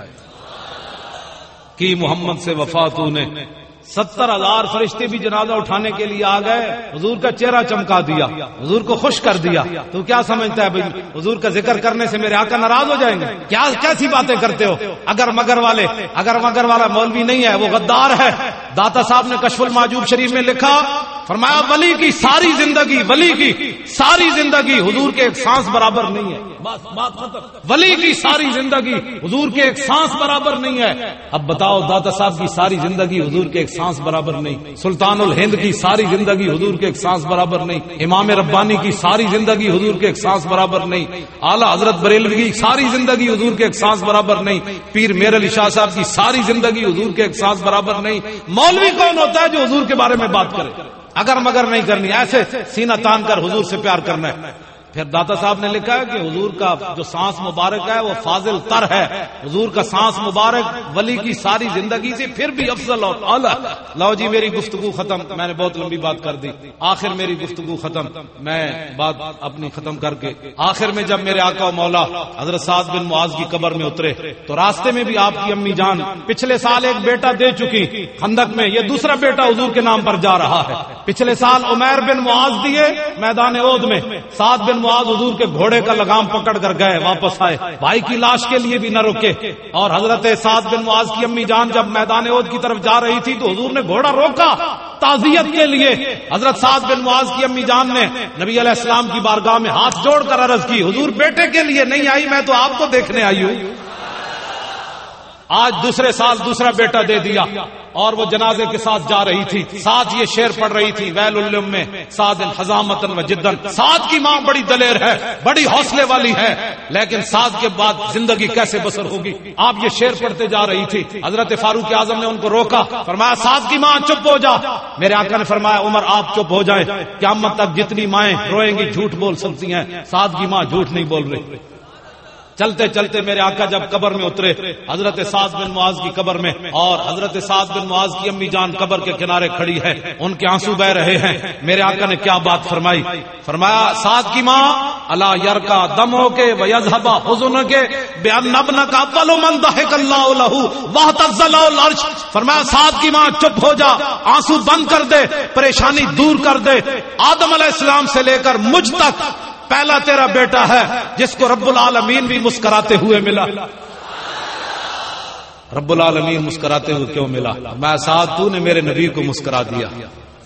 کی محمد سے وفات نے ستر ہزار فرشتے بھی جنازہ اٹھانے کے لیے آ گئے۔ حضور کا چہرہ چمکا دیا۔ حضور کو خوش کر دیا۔ تو کیا سمجھتا ہے بھائی؟ حضور کا ذکر کرنے سے میرے آقا ناراض ہو جائیں گے۔ کیا کیسی باتیں کرتے ہو؟ اگر مگر والے اگر مگر والا مولوی نہیں ہے، وہ غدار ہے۔ داتا صاحب نے کشف الماجوب شریف میں لکھا، فرمایا، ولی کی ساری زندگی، ولی کی ساری زندگی حضور کے ایک سانس برابر نہیں ہے۔ ولی کی ساری زندگی حضور کے ایک سانس برابر نہیں ہے۔ اب بتاؤ، داتا صاحب کی ساری زندگی حضور کے ایک سانس برابر نہیں۔ سلطان الہند کی ساری زندگی حضور کے ایک سانس برابر نہیں۔ امام ربانی کی ساری زندگی حضور کے ایک سانس برابر نہیں۔ اعلیٰ حضرت بریلوی کی ساری زندگی حضور کے ایک سانس برابر نہیں۔ پیر میر علی شاہ صاحب کی ساری زندگی حضور کے ایک سانس برابر نہیں۔ مولوی کون ہوتا ہے جو حضور کے بارے میں بات کرے؟ اگر مگر نہیں کرنی، ایسے سینہ تان کر حضور سے پیار کرنا ہے۔ پھر داتا صاحب نے لکھا ہے کہ حضور کا جو سانس مبارک ہے وہ فاضل تر ہے۔ حضور کا سانس مبارک ولی کی ساری زندگی سے پھر بھی افضل اور اعلیٰ۔ لو جی میری گفتگو ختم۔ میں نے بہت لمبی بات کر دی۔ آخر میری گفتگو ختم۔ میں بات اپنی ختم کر کے آخر میں جب میرے آقا و مولا حضرت سعد بن معاذ کی قبر میں اترے، تو راستے میں بھی آپ کی امی جان پچھلے سال ایک بیٹا دے چکی۔ خندق میں یہ دوسرا بیٹا حضور کے نام پر جا رہا ہے۔ پچھلے سال عمیر بن معاذ دیے میدان عود میں۔ سعد بن معاذ حضور کے گھوڑے کا لگام پکڑ کر گئے، واپس آئے۔ بھائی کی لاش کے لیے بھی نہ روکے۔ اور حضرت سعد بن معاذ کی امی جان جب میدان عود کی طرف جا رہی تھی تو حضور نے گھوڑا روکا تعزیت کے لیے۔ حضرت سعد بن معاذ کی امی جان نے نبی علیہ السلام کی بارگاہ میں ہاتھ جوڑ کر عرض کی، حضور بیٹے کے لیے نہیں آئی، میں تو آپ کو دیکھنے آئی ہوں۔ آج دوسرے سال دوسرا بیٹا دے دیا اور وہ جنازے کے ساتھ جا رہی تھی۔ ساتھ یہ شیر پڑ رہی تھی، ویل الم میں، سعد حضامتن و جدن۔ سعد کی ماں بڑی دلیر ہے، بڑی حوصلے والی ہے، لیکن سعد کے بعد زندگی کیسے بسر ہوگی؟ آپ یہ شیر پڑھتے جا رہی تھی۔ حضرت فاروق اعظم نے ان کو روکا، فرمایا، سعد کی ماں چپ ہو جا۔ میرے آقا نے فرمایا، عمر، آپ چپ ہو جائیں۔ قیامت تک جتنی مائیں روئیں گی، جھوٹ بول سکتی ہیں۔ سعد کی ماں جھوٹ نہیں بول رہی۔ چلتے چلتے میرے آقا جب قبر میں اترے، حضرت سعد بن معاذ کی قبر میں، اور حضرت سعد بن معاذ کی امی جان قبر کے کنارے کھڑی ہے، ان کے آنسو بہ رہے ہیں۔ میرے آقا نے کیا بات فرمائی؟ فرمایا، سعد کی ماں اللہ یار کا دم ہو کے یزہبا حزن کے بیان نبن کا پلو من دہک اللہ لہو وہ العرش فرمایا، سعد کی ماں، چپ ہو جا، آنسو بند کر دے، پریشانی دور کر دے۔ آدم علیہ السلام سے لے کر مجھ تک پہلا تیرا بیٹا ہے جس کو رب العالمین بھی مسکراتے ہوئے ملا۔ رب العالمین مسکراتے ہوئے کیوں ملا؟ میں ساتھ تو نے میرے نبی کو مسکرا دیا۔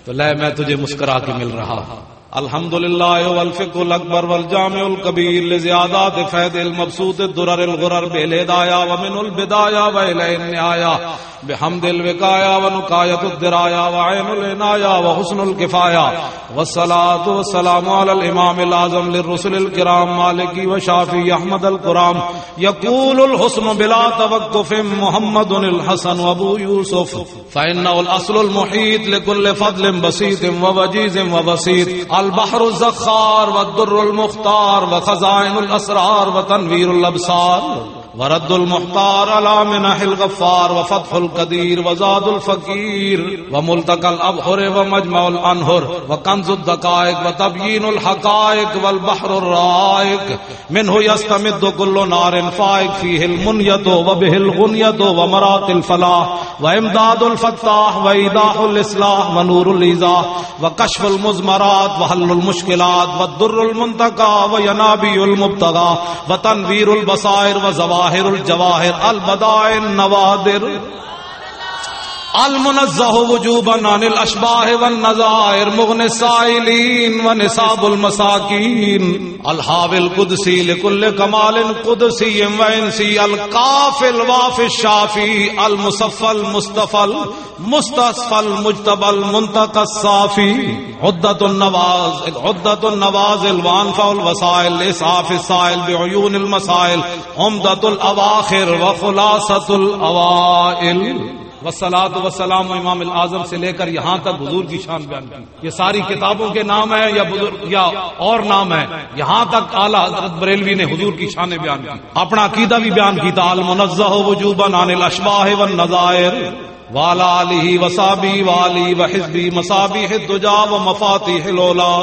تو لے میں تجھے مسکرا کے مل رہا ہوں۔ الحمد للہ والفق الاکبر والجامع الکبیر لزیادات فید المبسوط الدرر الغرر بالہدایا ومن البدایا وإلین نعایا بحمد الوقایا ونقایت الدرایا وعین العنایا وحسن الكفایا والصلاة والسلام على الامام العظم للرسل الكرام مالکی وشافی احمد القرام یقول الحسن بلا توقف محمد الحسن وابو یوسف فإنه الاصل المحیط لكل فضل بسیط ووجیز وبسیط البحر الزخار در المختار و خزائن الاسرار تنویر الابصار ورد المختار على منح الغفار وفتح القدير وزاد الفقير وملتقى الابحر ومجمع الانهر وكنز الدقائق وتبيين الحقائق والبحر الرائق. منه يستمد كل نار فائق. فيه المنية وبه الغنية ومرات الفلاح. وامداد الفتاح وايداح الاصلاح ونور الايزاح وكشف المزمرات وحل المشكلات. والدر المنتقى وينابي المبتغى. وتنوير البصائر وزوال الجواہر الجواہر البدائن نوادر المنزہ وجوبا عن الاشباہ والنظائر مغن السائلین ونصاب المساکین. الحاب القدسی لکل کمال قدسی وانسی القافل واف الشافی المصفى المصطفى المستصفى المجتبى المنتقى الصافي عدة النواز عدة النواز الوانفع الوسائل لإسعاف السائل بعيون المسائل عمدة الأواخر وخلاصة الأوائل وسلاد وسلام امام العظم سے لے کر یہاں تک حضور کی شان بیان کی۔ یہ ساری کتابوں کے نام ہے یا بزرگ یا اور نام ہے یہاں تک اعلیٰ حضرت بریلوی نے حضور کی شان بیان کی۔ اپنا عقیدہ بھی بیان کی تھا المنزہ وجوبا عن الاشباہ والنظائر۔ والا علی وسابی والی وحزبی مسابی الدجا و مفاتیح لولا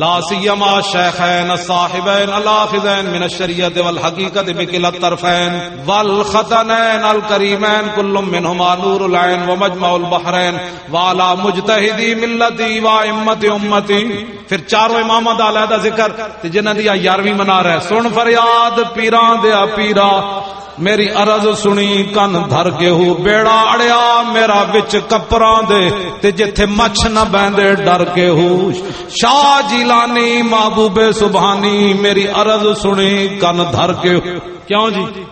لا سیما شیخین الصاحبین الافذین من الشریعت والحقیقت بکل الطرفین والختنین الکریمین کل منہما نور العین ومجمع البحرین والا مجتہدی ملتی و امت امتی پھر چاروں امامہ دا علیحدہ ذکر جنہ دیا یارویں منا رہے سن فریاد پیران دیا پیرا میری عرض سنی، کن دھر کے ہو بیڑا اڑیا، میرا بچ کپراں دے، تے جتھے مچھ نہ بیندے، ڈر کے ہو شاہ جیلانی، محبوب سبحانی، میری عرض سنی، کن دھر کے ہو کیوں جی؟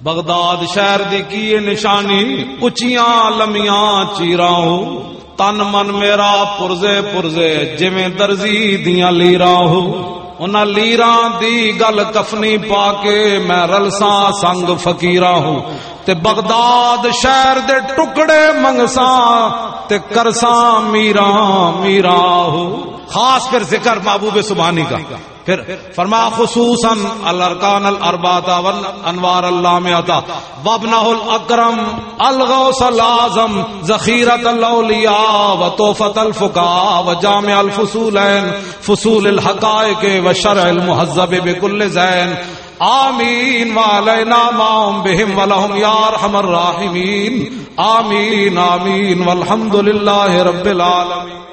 بغداد شہر دی کی نشانی؟ اچیاں لمیاں چیراں ہو۔ تن من میرا پرزے پرزے، جویں درزی دیاں لیراں ہو۔ انہاں لیراں دی گل کفنی پا کے میں رلساں سنگ فقیرا ہوں تے بغداد شہر دے ٹکڑے منگساں تے کرساں میراں میراں ہوں خاص پھر ذکر محبوب سبحانی کا پھر فرما خصوصا الارکان الارباتا والانوار اللامعتا وابنہ الاکرم الغوث العظم ذخیرت الاولیاء و وطوفت الفقاء وجامع الفصولین فصول الحقائق وشرع المحذب بكل زین آمین وعلینا ماہم بہم ولہم یا رحم الراحمین آمین آمین والحمدللہ رب العالمین